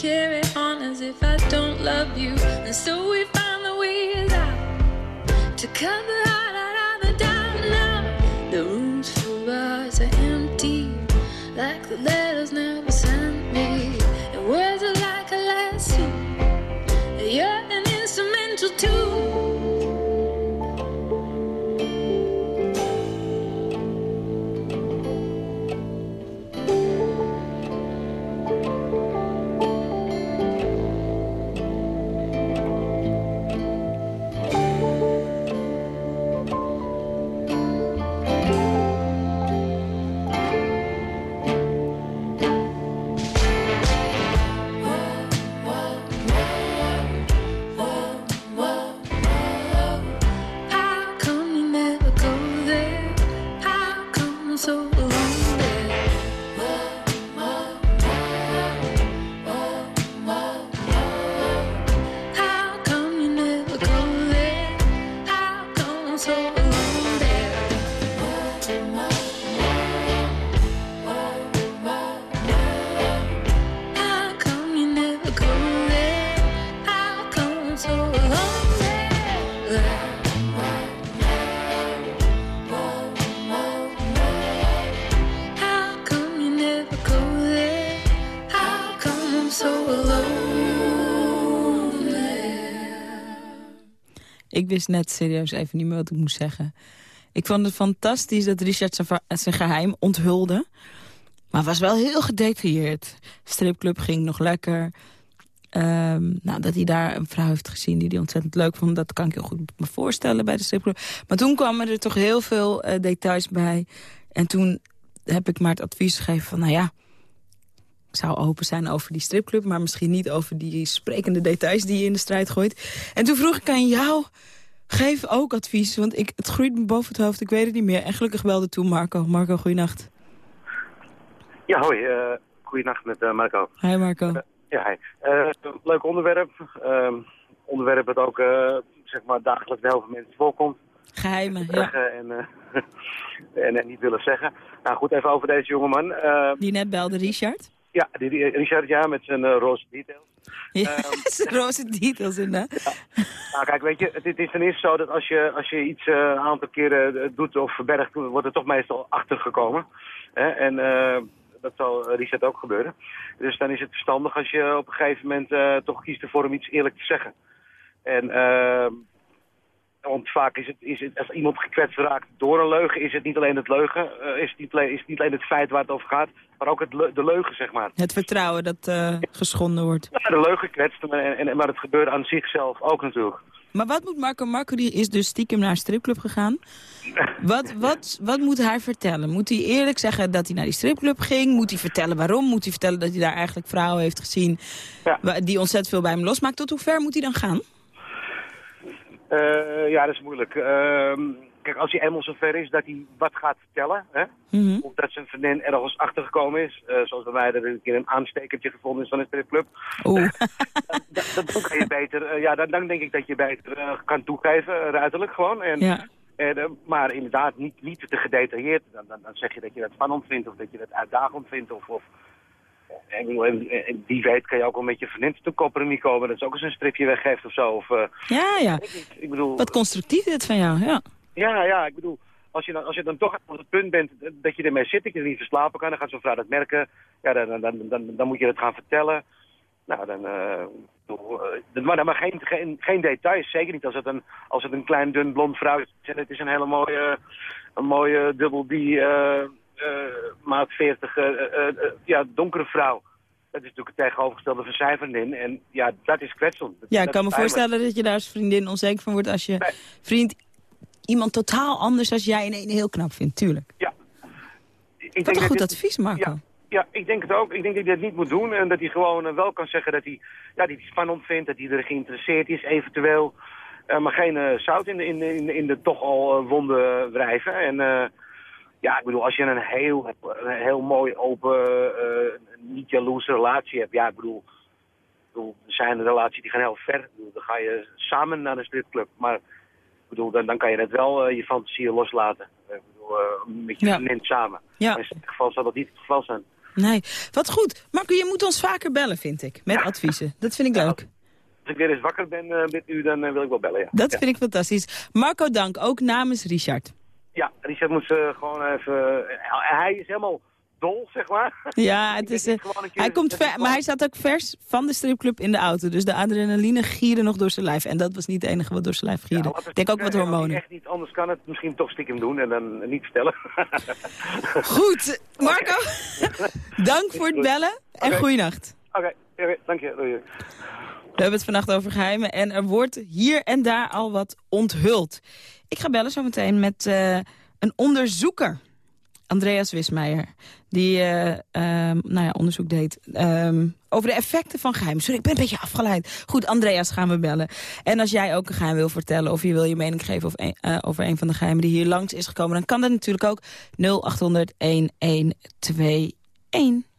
Speaker 13: Carry on as if I don't love you, and so we find the ways out to cut the heart out of the doubt now. The rooms of hearts are empty, like the
Speaker 3: Ik wist net serieus even niet meer wat ik moest zeggen. Ik vond het fantastisch dat Richard zijn, geheim onthulde. Maar was wel heel gedetailleerd. Stripclub ging nog lekker. Ehm, nou, dat hij daar een vrouw heeft gezien die hij ontzettend leuk vond... dat kan ik heel goed me voorstellen bij de stripclub. Maar toen kwamen er toch heel veel eh, details bij. En toen heb ik maar het advies gegeven van... nou ja, ik zou open zijn over die stripclub... maar misschien niet over die sprekende details die je in de strijd gooit. En toen vroeg ik aan jou, geef ook advies. Want ik, het groeit me boven het hoofd, ik weet het niet meer. En gelukkig belde toen Marco. Marco, goeienacht.
Speaker 14: Ja, hoi. eh goeienacht met eh, Marco.
Speaker 3: Hi Marco.
Speaker 14: Ja, hi. Eh, leuk onderwerp. Ehm, onderwerp dat ook eh, zeg maar dagelijks bij heel veel mensen voorkomt.
Speaker 3: Geheimen, ja.
Speaker 14: En, eh, en, en niet willen zeggen. Nou goed, even over deze jongeman. Eh,
Speaker 3: Die net belde, Richard.
Speaker 14: Ja, Richard, ja, met zijn eh, roze details.
Speaker 3: Ja, zijn roze details inderdaad.
Speaker 14: Nou kijk, weet je, het, het is ten eerste zo dat als je, als je iets eh, een aantal keren eh, doet of verbergt, wordt er toch meestal achtergekomen. Hè? En dat zal Richard ook gebeuren. Dus dan is het verstandig als je op een gegeven moment toch kiest ervoor om iets eerlijk te zeggen. En eh, want vaak is het, is het, als iemand gekwetst raakt door een leugen, is het niet alleen het leugen, eh, is, het niet alleen, is het niet alleen het feit waar het over gaat, maar ook het, de leugen, zeg maar.
Speaker 3: Het vertrouwen dat eh, geschonden wordt.
Speaker 14: Ja, de leugen kwetst, en, en, maar het gebeurt aan zichzelf ook natuurlijk.
Speaker 3: Maar wat moet Marco... Marco die is dus stiekem naar een stripclub gegaan. Wat, wat, wat moet hij vertellen? Moet hij eerlijk zeggen dat hij naar die stripclub ging? Moet hij vertellen waarom? Moet hij vertellen dat hij daar eigenlijk vrouwen heeft gezien... wa- die ontzettend veel bij hem losmaakt? Tot hoe ver moet hij dan gaan?
Speaker 14: Eh, ja, dat is moeilijk. Ehm, kijk, als hij eenmaal zover is dat hij wat gaat vertellen, hè,
Speaker 3: Mhm.
Speaker 14: of dat zijn vriendin ergens achtergekomen is, eh, zoals bij mij dat er een keer een aanstekertje gevonden is van een stripclub,
Speaker 3: Oeh.
Speaker 14: dan kan je beter, eh, ja, dan, dan denk ik dat je beter kan toegeven, ruiterlijk gewoon. En,
Speaker 3: Ja.
Speaker 14: en, maar inderdaad, niet, niet te gedetailleerd. Dan, dan, dan zeg je dat je dat spannend vindt of dat je dat uitdagend vindt. Of, of, ik bedoel, en, en wie weet kan je ook wel met je vriendin te kopperen komen. Dat ze ook eens een stripje weggeeft of zo. Of, eh,
Speaker 3: Ja, ja.
Speaker 14: ik bedoel,
Speaker 3: Wat constructief dit van jou, ja.
Speaker 14: ja, ja, ik bedoel, als je dan, als je dan toch op het punt bent dat je ermee zit, dat je er niet verslapen kan, dan gaat zo'n vrouw dat merken. Ja, dan, dan, dan, dan, moet je het gaan vertellen. Nou, dan, eh, ik bedoel, eh, maar dan maar geen, geen, geen details, zeker niet als het een, als het een klein, dun, blond vrouw is. En het is een hele mooie, een mooie dubbel D, eh, maat 40, eh, eh, eh, ja, donkere vrouw. Dat is natuurlijk het tegenovergestelde van zijn vriendin. En ja, dat is kwetsend.
Speaker 3: Ja, ik kan me voorstellen dat je daar als vriendin onzeker van wordt... als je vriend iemand totaal anders als jij in één heel knap vindt, tuurlijk.
Speaker 14: Ik
Speaker 3: Wat
Speaker 14: denk
Speaker 3: een goed
Speaker 14: dit-
Speaker 3: advies, Marco.
Speaker 14: Ja, ja, ik denk het ook. Ik denk dat hij dat niet moet doen. En dat hij gewoon eh, wel kan zeggen dat hij, ja, die het spannend vindt. Dat hij er geïnteresseerd is, eventueel. Eh, maar geen eh, zout in de, in, de, in, de, in de toch al eh, wonden wrijven. En eh, ja, ik bedoel, als je een heel, een heel mooi, open, eh, niet jaloerse relatie hebt. Ja, ik bedoel, ik bedoel, er zijn relaties die gaan heel ver. Bedoel, dan ga je samen naar een stripclub. Maar ik bedoel, dan, dan kan je net wel eh, je fantasieën loslaten. Ik bedoel, eh, met je
Speaker 3: Ja.
Speaker 14: vriendin samen.
Speaker 3: Ja.
Speaker 14: Maar in dit geval zal dat niet het geval zijn.
Speaker 3: Nee, wat goed. Marco, je moet ons vaker bellen, vind ik. Met adviezen. Dat vind ik leuk.
Speaker 14: Als ik weer eens wakker ben eh, met u, dan eh, wil ik wel bellen, ja.
Speaker 3: Dat vind ik fantastisch. Marco, dank. Ook namens Richard.
Speaker 14: Ja, Richard moet ze gewoon even... eh, hij is helemaal dol, zeg maar.
Speaker 3: Ja, het is, eh, hij komt ver, maar hij zat ook vers van de stripclub in de auto. Dus de adrenaline gierde nog door zijn lijf. En dat was niet het enige wat door zijn lijf gierde. ik denk ook wat
Speaker 14: Eh,
Speaker 3: hormonen.
Speaker 14: echt niet anders kan het misschien toch stiekem doen en dan niet vertellen.
Speaker 3: Goed, Marco. dank voor het bellen en
Speaker 14: Oké.
Speaker 3: goeienacht.
Speaker 14: Oké, oké, dank je. Doei.
Speaker 3: We hebben het vannacht over geheimen en er wordt hier en daar al wat onthuld. Ik ga bellen zometeen met eh, een onderzoeker. Andreas Wismeijer, die eh, ehm, nou ja, onderzoek deed ehm, over de effecten van geheimen. Sorry, ik ben een beetje afgeleid. Goed, Andreas gaan we bellen. En als jij ook een geheim wil vertellen of je wil je mening geven over een, eh, over een van de geheimen die hier langs is gekomen... dan kan dat natuurlijk ook 0800 1121.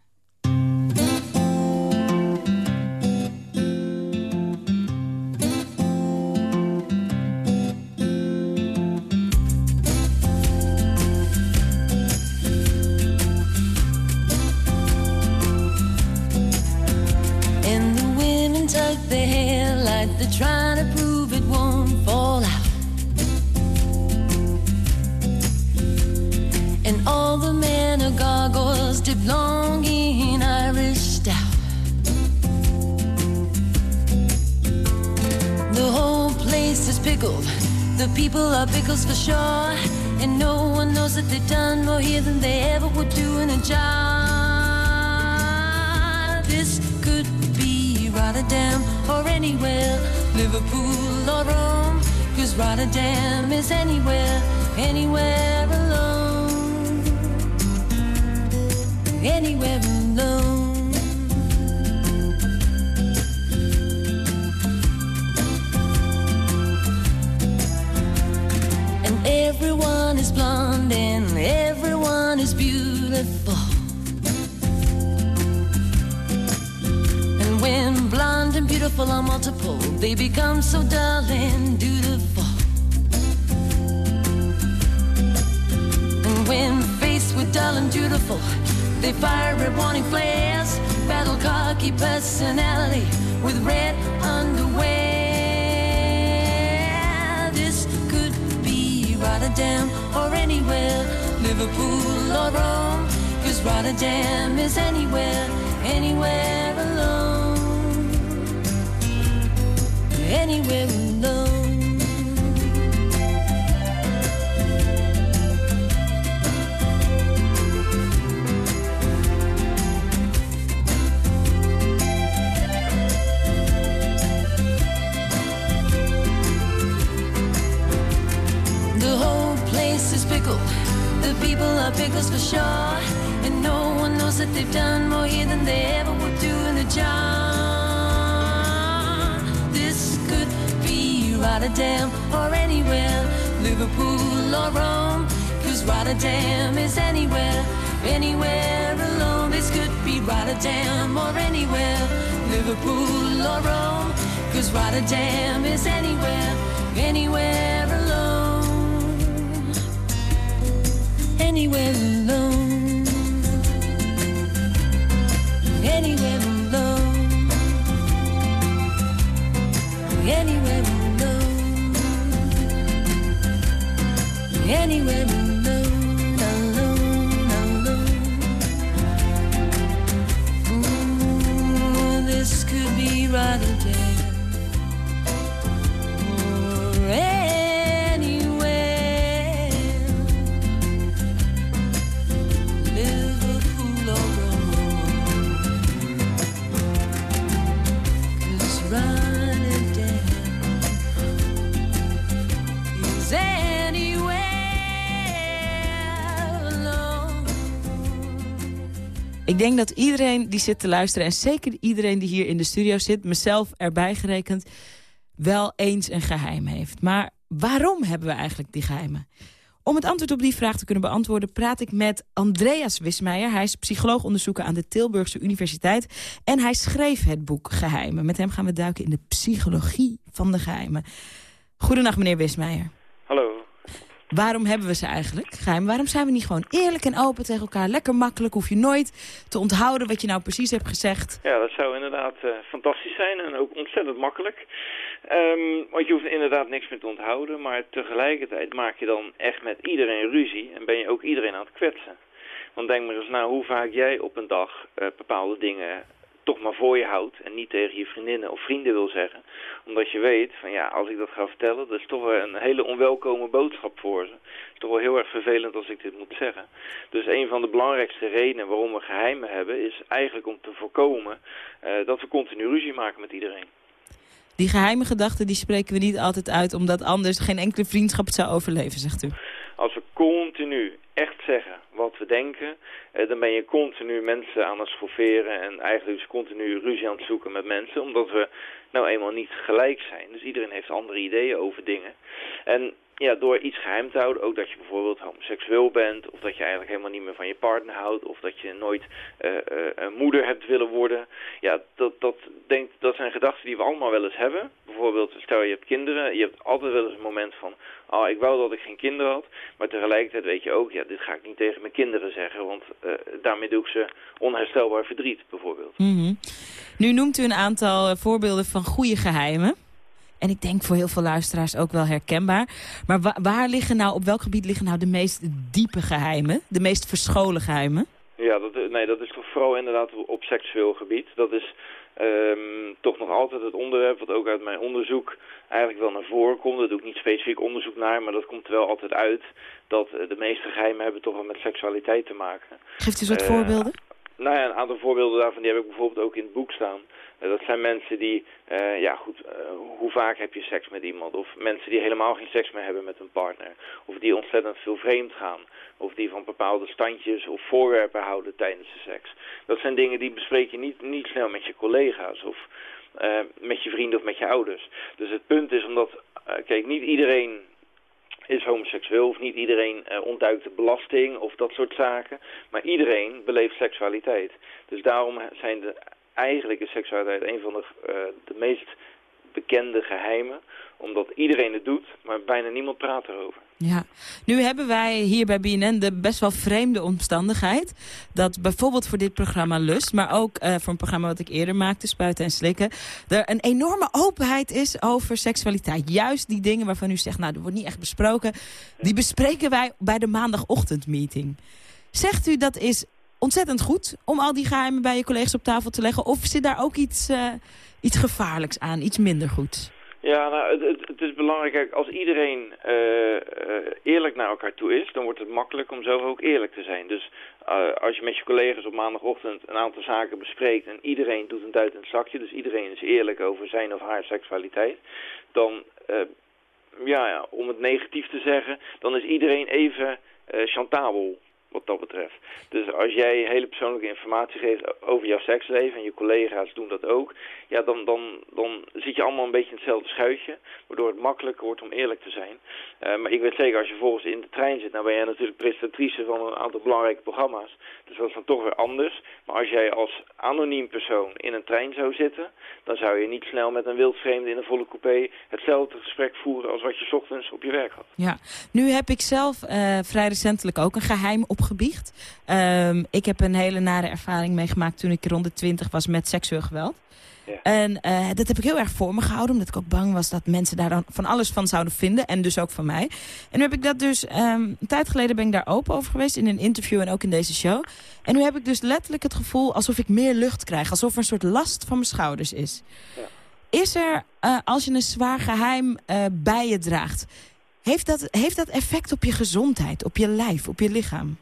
Speaker 15: Pickled. The people are pickles for sure. And no one knows that they've done more here than they ever would do in a jar. This could be Rotterdam or anywhere, Liverpool or Rome. Cause Rotterdam is anywhere, anywhere alone. Anywhere alone. Everyone is blonde and everyone is beautiful. And when blonde and beautiful are multiple, they become so dull and dutiful. And when faced with dull and dutiful, they fire at warning flares, battle cocky personality with red underwear. Rotterdam or anywhere, Liverpool or Rome. Cause Rotterdam is anywhere, anywhere alone. Anywhere alone. People are pickles for sure. And no one knows that they've done more here than they ever would do in a jar. This could be Rotterdam or anywhere, Liverpool or Rome. Cause Rotterdam is anywhere, anywhere alone. This could be Rotterdam or anywhere, Liverpool or Rome. Cause Rotterdam is anywhere, anywhere alone. Anywhere alone. Anywhere alone. Anywhere alone. Anywhere alone.
Speaker 3: Ik denk dat iedereen die zit te luisteren... en zeker iedereen die hier in de studio zit, mezelf erbij gerekend... wel eens een geheim heeft. Maar waarom hebben we eigenlijk die geheimen? Om het antwoord op die vraag te kunnen beantwoorden... praat ik met Andreas Wismeijer. Hij is psycholoogonderzoeker aan de Tilburgse Universiteit. En hij schreef het boek Geheimen. Met hem gaan we duiken in de psychologie van de geheimen. Goedenacht, meneer Wismeijer.
Speaker 16: Hallo.
Speaker 3: Waarom hebben we ze eigenlijk, geheim? Waarom zijn we niet gewoon eerlijk en open tegen elkaar? Lekker makkelijk, hoef je nooit te onthouden wat je nou precies hebt gezegd.
Speaker 16: Ja, dat zou inderdaad eh, fantastisch zijn en ook ontzettend makkelijk. Ehm, want je hoeft inderdaad niks meer te onthouden, maar tegelijkertijd maak je dan echt met iedereen ruzie en ben je ook iedereen aan het kwetsen. Want denk maar eens na hoe vaak jij op een dag eh, bepaalde dingen toch maar voor je houdt en niet tegen je vriendinnen of vrienden wil zeggen. Omdat je weet van ja, als ik dat ga vertellen, dat is toch wel een hele onwelkome boodschap voor ze. Het is toch wel heel erg vervelend als ik dit moet zeggen. Dus een van de belangrijkste redenen waarom we geheimen hebben, is eigenlijk om te voorkomen eh, dat we continu ruzie maken met iedereen.
Speaker 3: Die geheime gedachten die spreken we niet altijd uit... omdat anders geen enkele vriendschap het zou overleven, zegt u.
Speaker 16: Als we continu echt zeggen wat we denken, eh, dan ben je continu mensen aan het schofferen en eigenlijk dus continu ruzie aan het zoeken met mensen, omdat we nou eenmaal niet gelijk zijn. Dus iedereen heeft andere ideeën over dingen. En ja, door iets geheim te houden, ook dat je bijvoorbeeld homoseksueel bent, of dat je eigenlijk helemaal niet meer van je partner houdt, of dat je nooit uh, uh, een moeder hebt willen worden. Ja, dat, dat, denk, dat zijn gedachten die we allemaal wel eens hebben. Bijvoorbeeld, stel je hebt kinderen, je hebt altijd wel eens een moment van, oh, ik wou dat ik geen kinderen had, maar tegelijkertijd weet je ook, ja, dit ga ik niet tegen mijn kinderen zeggen, want uh, daarmee doe ik ze onherstelbaar verdriet, bijvoorbeeld.
Speaker 3: -hmm. Nu noemt u een aantal voorbeelden van goede geheimen. En ik denk voor heel veel luisteraars ook wel herkenbaar. Maar wa waar liggen nou, op welk gebied liggen nou de meest diepe geheimen? De meest verscholen geheimen?
Speaker 16: Ja, dat, nee, dat is toch vooral inderdaad op seksueel gebied. Dat is ehm, toch nog altijd het onderwerp wat ook uit mijn onderzoek eigenlijk wel naar voren komt. Daar doe ik niet specifiek onderzoek naar, maar dat komt er wel altijd uit dat eh, de meeste geheimen hebben toch wel met seksualiteit te maken.
Speaker 3: Geeft u wat
Speaker 16: Eh,
Speaker 3: voorbeelden?
Speaker 16: Nou ja, een aantal voorbeelden daarvan die heb ik bijvoorbeeld ook in het boek staan. Eh, dat zijn mensen die, eh, ja goed, eh, hoe vaak heb je seks met iemand? Of mensen die helemaal geen seks meer hebben met hun partner. Of die ontzettend veel vreemd gaan. Of die van bepaalde standjes of voorwerpen houden tijdens de seks. Dat zijn dingen die bespreek je niet, niet snel met je collega's of met je vrienden of met je ouders. Dus het punt is omdat, kijk, niet iedereen is homoseksueel of niet iedereen ontduikt de belasting of dat soort zaken. Maar iedereen beleeft seksualiteit. Dus daarom zijn de, eigenlijk is seksualiteit een van de, eh, de meest bekende geheimen. Omdat iedereen het doet, maar bijna niemand praat erover.
Speaker 3: Ja, nu hebben wij hier bij BNN de best wel vreemde omstandigheid. Dat bijvoorbeeld voor dit programma Lust, maar ook eh, voor een programma wat ik eerder maakte, Spuiten en Slikken, er een enorme openheid is over seksualiteit. Juist die dingen waarvan u zegt, nou, dat wordt niet echt besproken, die bespreken wij bij de maandagochtendmeeting. Zegt u dat is ontzettend goed om al die geheimen bij je collega's op tafel te leggen? Of zit daar ook iets, eh, iets gevaarlijks aan, iets minder goeds?
Speaker 16: Ja, nou, het, het, is belangrijk, als iedereen eh, eh, eerlijk naar elkaar toe is, dan wordt het makkelijk om zelf ook eerlijk te zijn. Dus als je met je collega's op maandagochtend een aantal zaken bespreekt en iedereen doet een duit in het zakje, dus iedereen is eerlijk over zijn of haar seksualiteit, dan, ja, om het negatief te zeggen, dan is iedereen even chantabel wat dat betreft. Dus als jij hele persoonlijke informatie geeft over jouw seksleven en je collega's doen dat ook, ja, dan, dan, dan zit je allemaal een beetje in hetzelfde schuitje, waardoor het makkelijker wordt om eerlijk te zijn. Eh, maar ik weet zeker, als je volgens in de trein zit, nou ben jij natuurlijk presentatrice van een aantal belangrijke programma's, dus dat is dan toch weer anders. Maar als jij als anoniem persoon in een trein zou zitten, dan zou je niet snel met een wildvreemde in een volle coupé hetzelfde gesprek voeren als wat je ochtends op je werk had.
Speaker 3: Ja, nu heb ik zelf eh, vrij recentelijk ook een geheim opgebiecht. Ehm, ik heb een hele nare ervaring meegemaakt toen ik rond de 20 was met seksueel geweld. En eh, dat heb ik heel erg voor me gehouden, omdat ik ook bang was dat mensen daar dan van alles van zouden vinden. En dus ook van mij. En nu heb ik dat dus, ehm, een tijd geleden ben ik daar open over geweest in een interview en ook in deze show. En nu heb ik dus letterlijk het gevoel alsof ik meer lucht krijg. Alsof er een soort last van mijn schouders is. Is er, eh, als je een zwaar geheim eh, bij je draagt, heeft dat, heeft dat effect op je gezondheid, op je lijf, op je lichaam?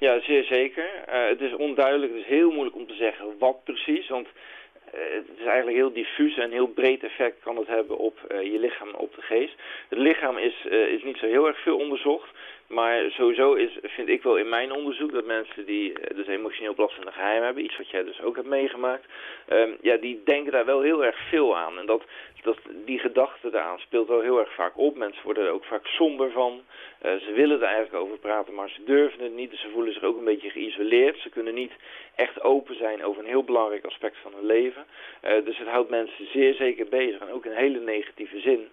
Speaker 16: Ja, zeer zeker. Eh, het is onduidelijk, het is heel moeilijk om te zeggen wat precies, want eh, het is eigenlijk heel diffuus en heel breed effect kan het hebben op eh, je lichaam en op de geest. Het lichaam is, is niet zo heel erg veel onderzocht, maar sowieso is, vind ik wel in mijn onderzoek dat mensen die dus emotioneel belastende geheim hebben, iets wat jij dus ook hebt meegemaakt, ehm, ja, die denken daar wel heel erg veel aan. En dat, dat, die gedachte daaraan speelt wel heel erg vaak op. Mensen worden er ook vaak somber van. Eh, ze willen er eigenlijk over praten, maar ze durven het niet. Dus ze voelen zich ook een beetje geïsoleerd. Ze kunnen niet echt open zijn over een heel belangrijk aspect van hun leven. Eh, dus het houdt mensen zeer zeker bezig en ook in hele negatieve zin.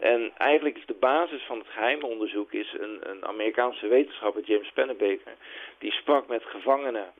Speaker 16: En eigenlijk is de basis van het geheimonderzoek is een, een Amerikaanse wetenschapper, James Pennebaker, die sprak met gevangenen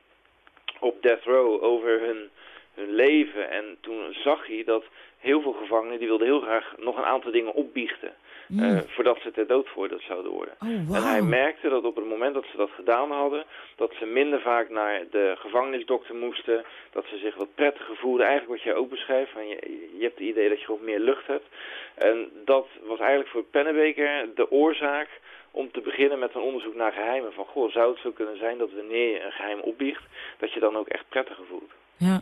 Speaker 16: op death row over hun, hun leven. En toen zag hij dat heel veel gevangenen die wilden heel graag nog een aantal dingen opbiechten. Eh, voordat ze ter dood veroordeeld zouden worden. En hij merkte dat op het moment dat ze dat gedaan hadden, dat ze minder vaak naar de gevangenisdokter moesten, dat ze zich wat prettiger voelden. Eigenlijk wat jij ook beschrijft, van je, je hebt het idee dat je gewoon meer lucht hebt. En dat was eigenlijk voor Pennebaker de oorzaak om te beginnen met een onderzoek naar geheimen. Van, goh, zou het zo kunnen zijn dat wanneer je een geheim opbiecht, dat je dan ook echt prettiger voelt?
Speaker 3: Ja.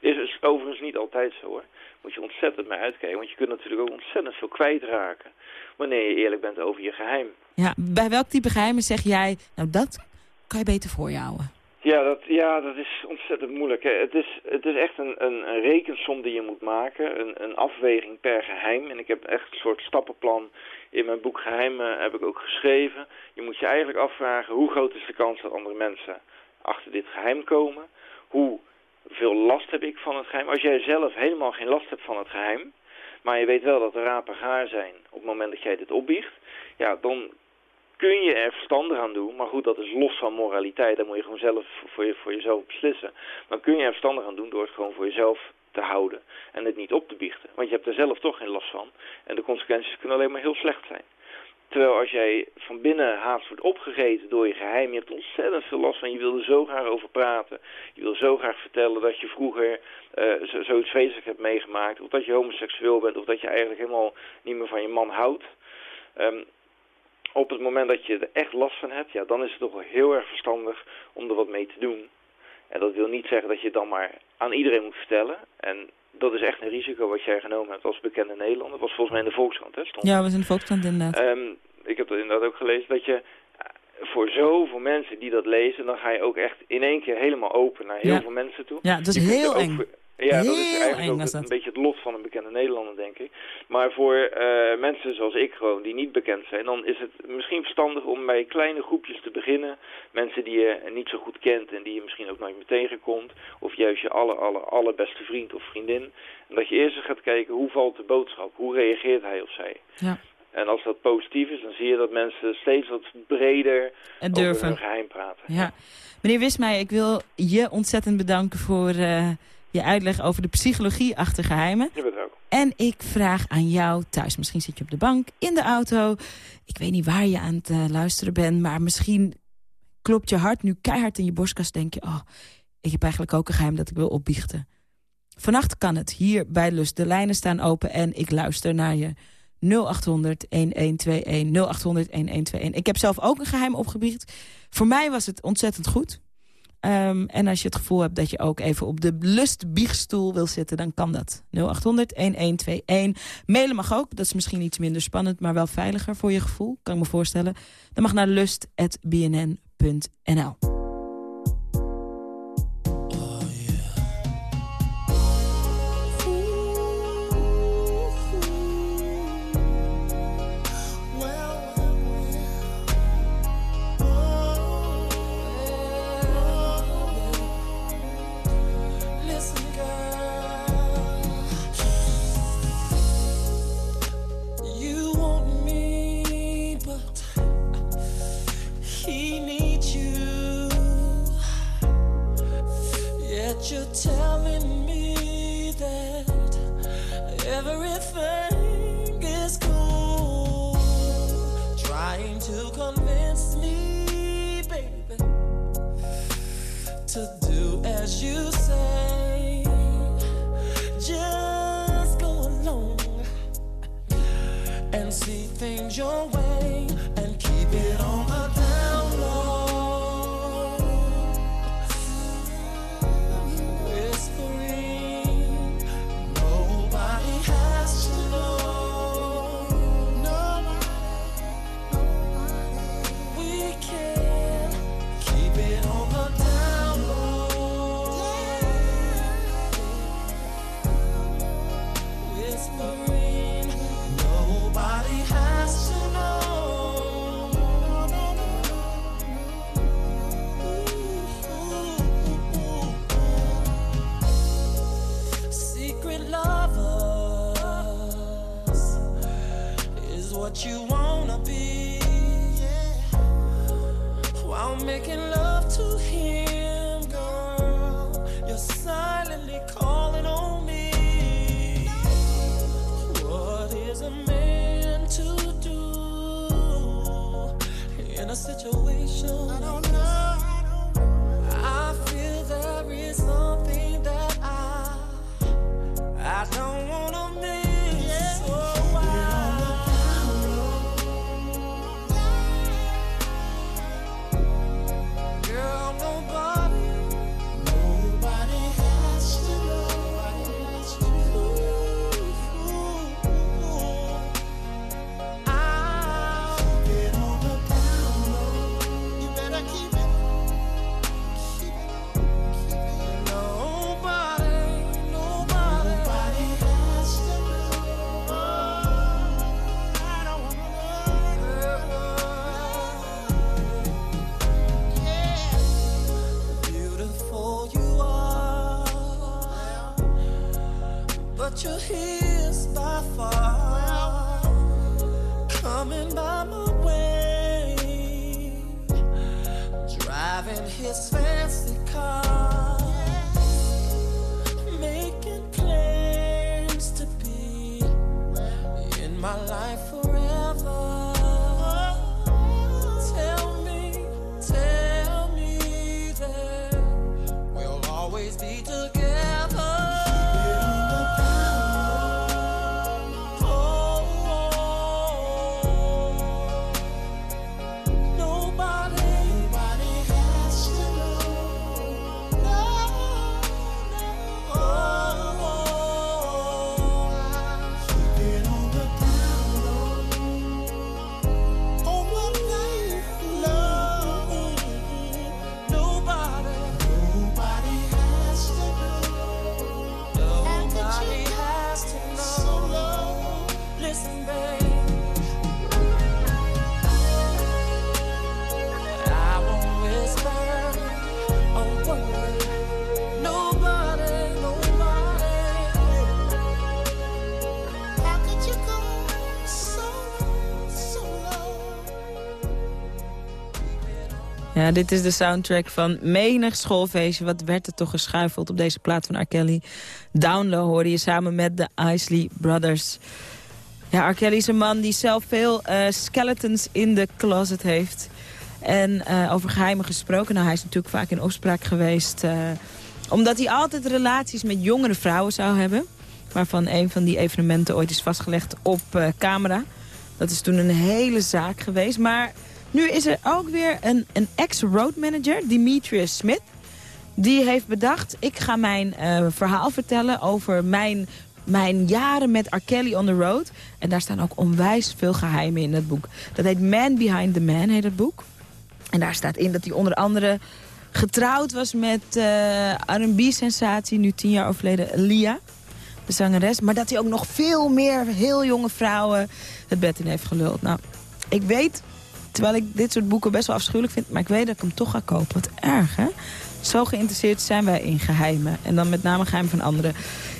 Speaker 16: Is dus overigens niet altijd zo hoor. Moet je ontzettend mee uitkijken, want je kunt natuurlijk ook ontzettend veel kwijtraken wanneer je eerlijk bent over je geheim.
Speaker 3: Ja, bij welk type geheimen zeg jij, nou dat kan je beter voor je houden?
Speaker 16: Ja, dat, ja, dat is ontzettend moeilijk. Hè. Het, is, het is echt een, een, een rekensom die je moet maken, een, een afweging per geheim. En ik heb echt een soort stappenplan in mijn boek Geheimen heb ik ook geschreven. Je moet je eigenlijk afvragen hoe groot is de kans dat andere mensen achter dit geheim komen. Hoe veel last heb ik van het geheim. Als jij zelf helemaal geen last hebt van het geheim, maar je weet wel dat er rapen gaar zijn op het moment dat jij dit opbiecht, ja, dan kun je er verstandig aan doen. Maar goed, dat is los van moraliteit. Daar moet je gewoon zelf voor, je, voor jezelf beslissen. Dan kun je er verstandig aan doen door het gewoon voor jezelf te houden en het niet op te biechten. Want je hebt er zelf toch geen last van. En de consequenties kunnen alleen maar heel slecht zijn. Terwijl als jij van binnen haast wordt opgegeten door je geheim, je hebt ontzettend veel last van, je wil er zo graag over praten. Je wil zo graag vertellen dat je vroeger eh, zo, zoiets vreselijk hebt meegemaakt. Of dat je homoseksueel bent, of dat je eigenlijk helemaal niet meer van je man houdt. Ehm, op het moment dat je er echt last van hebt, ja, dan is het toch wel heel erg verstandig om er wat mee te doen. En dat wil niet zeggen dat je het dan maar aan iedereen moet vertellen. En dat is echt een risico wat jij genomen hebt als bekende Nederlander. Dat was volgens mij in de Volkskrant, hè? Stond.
Speaker 17: Ja, we zijn de Volkskrant inderdaad.
Speaker 16: Ehm, ik heb dat inderdaad ook gelezen, dat je eh, voor zoveel mensen die dat lezen, dan ga je ook echt in één keer helemaal open naar heel
Speaker 17: Ja.
Speaker 16: veel mensen toe.
Speaker 17: Ja, dat is
Speaker 16: Je
Speaker 17: heel
Speaker 16: ook
Speaker 17: eng.
Speaker 16: Ja, dat is eigenlijk ook een beetje het lot van een bekende Nederlander, denk ik. Maar voor eh, mensen zoals ik gewoon, die niet bekend zijn, dan is het misschien verstandig om bij kleine groepjes te beginnen. Mensen die je niet zo goed kent en die je misschien ook nooit meer tegenkomt. Of juist je aller, aller, allerbeste vriend of vriendin. En dat je eerst eens gaat kijken, hoe valt de boodschap? Hoe reageert hij of zij?
Speaker 17: Ja.
Speaker 16: En als dat positief is, dan zie je dat mensen steeds wat breder
Speaker 17: En
Speaker 16: over hun geheim praten.
Speaker 17: Ja. Meneer Wismeijer, ik wil je ontzettend bedanken voor eh, je uitleg over de psychologie achter geheimen.
Speaker 16: Je bent ook.
Speaker 17: En ik vraag aan jou thuis, misschien zit je op de bank, in de auto. Ik weet niet waar je aan het eh, luisteren bent, maar misschien klopt je hart nu keihard in je borstkast. Denk je, oh, ik heb eigenlijk ook een geheim dat ik wil opbiechten. Vannacht kan het, hier bij Lust. De lijnen staan open en ik luister naar je. 0800 1121 0800 1121. Ik heb zelf ook een geheim opgebiecht. Voor mij was het ontzettend goed. Ehm, en als je het gevoel hebt dat je ook even op de lustbiechtstoel wil zitten... dan kan dat. 0800-1121. Mailen mag ook. Dat is misschien iets minder spannend... maar wel veiliger voor je gevoel, kan ik me voorstellen. Dan mag naar lust.bnn.nl.
Speaker 3: Ja, dit is de soundtrack van menig schoolfeestje. Wat werd er toch geschuifeld op deze plaat van R. Kelly. Download hoorde je samen met de Isley Brothers. Ja, R. Kelly is een man die zelf veel eh, skeletons in de closet heeft. En eh, over geheimen gesproken. Nou, hij is natuurlijk vaak in opspraak geweest. eh, omdat hij altijd relaties met jongere vrouwen zou hebben. Waarvan een van die evenementen ooit is vastgelegd op camera. Dat is toen een hele zaak geweest. Maar nu is er ook weer een, een ex-roadmanager, Demetrius Smith. Die heeft bedacht, ik ga mijn eh, verhaal vertellen over mijn, mijn jaren met R. Kelly on the road. En daar staan ook onwijs veel geheimen in het boek. Dat heet Man Behind the Man, heet het boek. En daar staat in dat hij onder andere getrouwd was met eh R&B-sensatie, nu tien jaar overleden, Lia. De zangeres. Maar dat hij ook nog veel meer heel jonge vrouwen het bed in heeft geluld. Nou, ik weet, terwijl ik dit soort boeken best wel afschuwelijk vind... maar ik weet dat ik hem toch ga kopen. Wat erg, hè? Zo geïnteresseerd zijn wij in geheimen. En dan met name geheimen van anderen.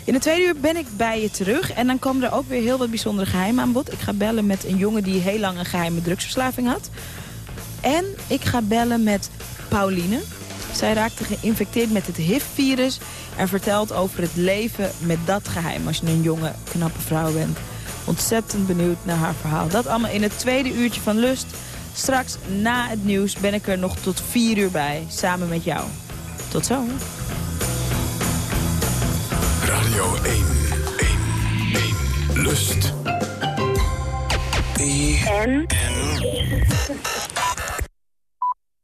Speaker 3: In de tweede uur ben ik bij je terug. En dan komen er ook weer heel wat bijzondere geheimen aan bod. Ik ga bellen met een jongen die heel lang een geheime drugsverslaving had. En ik ga bellen met Pauline. Zij raakte geïnfecteerd met het HIV-virus... en vertelt over het leven met dat geheim... als je een jonge, knappe vrouw bent. Ontzettend benieuwd naar haar verhaal. Dat allemaal in het tweede uurtje van Lust. Straks na het nieuws ben ik er nog tot vier uur bij, samen met jou. Tot zo.
Speaker 2: Radio 1, 1, 1. Lust.
Speaker 18: En?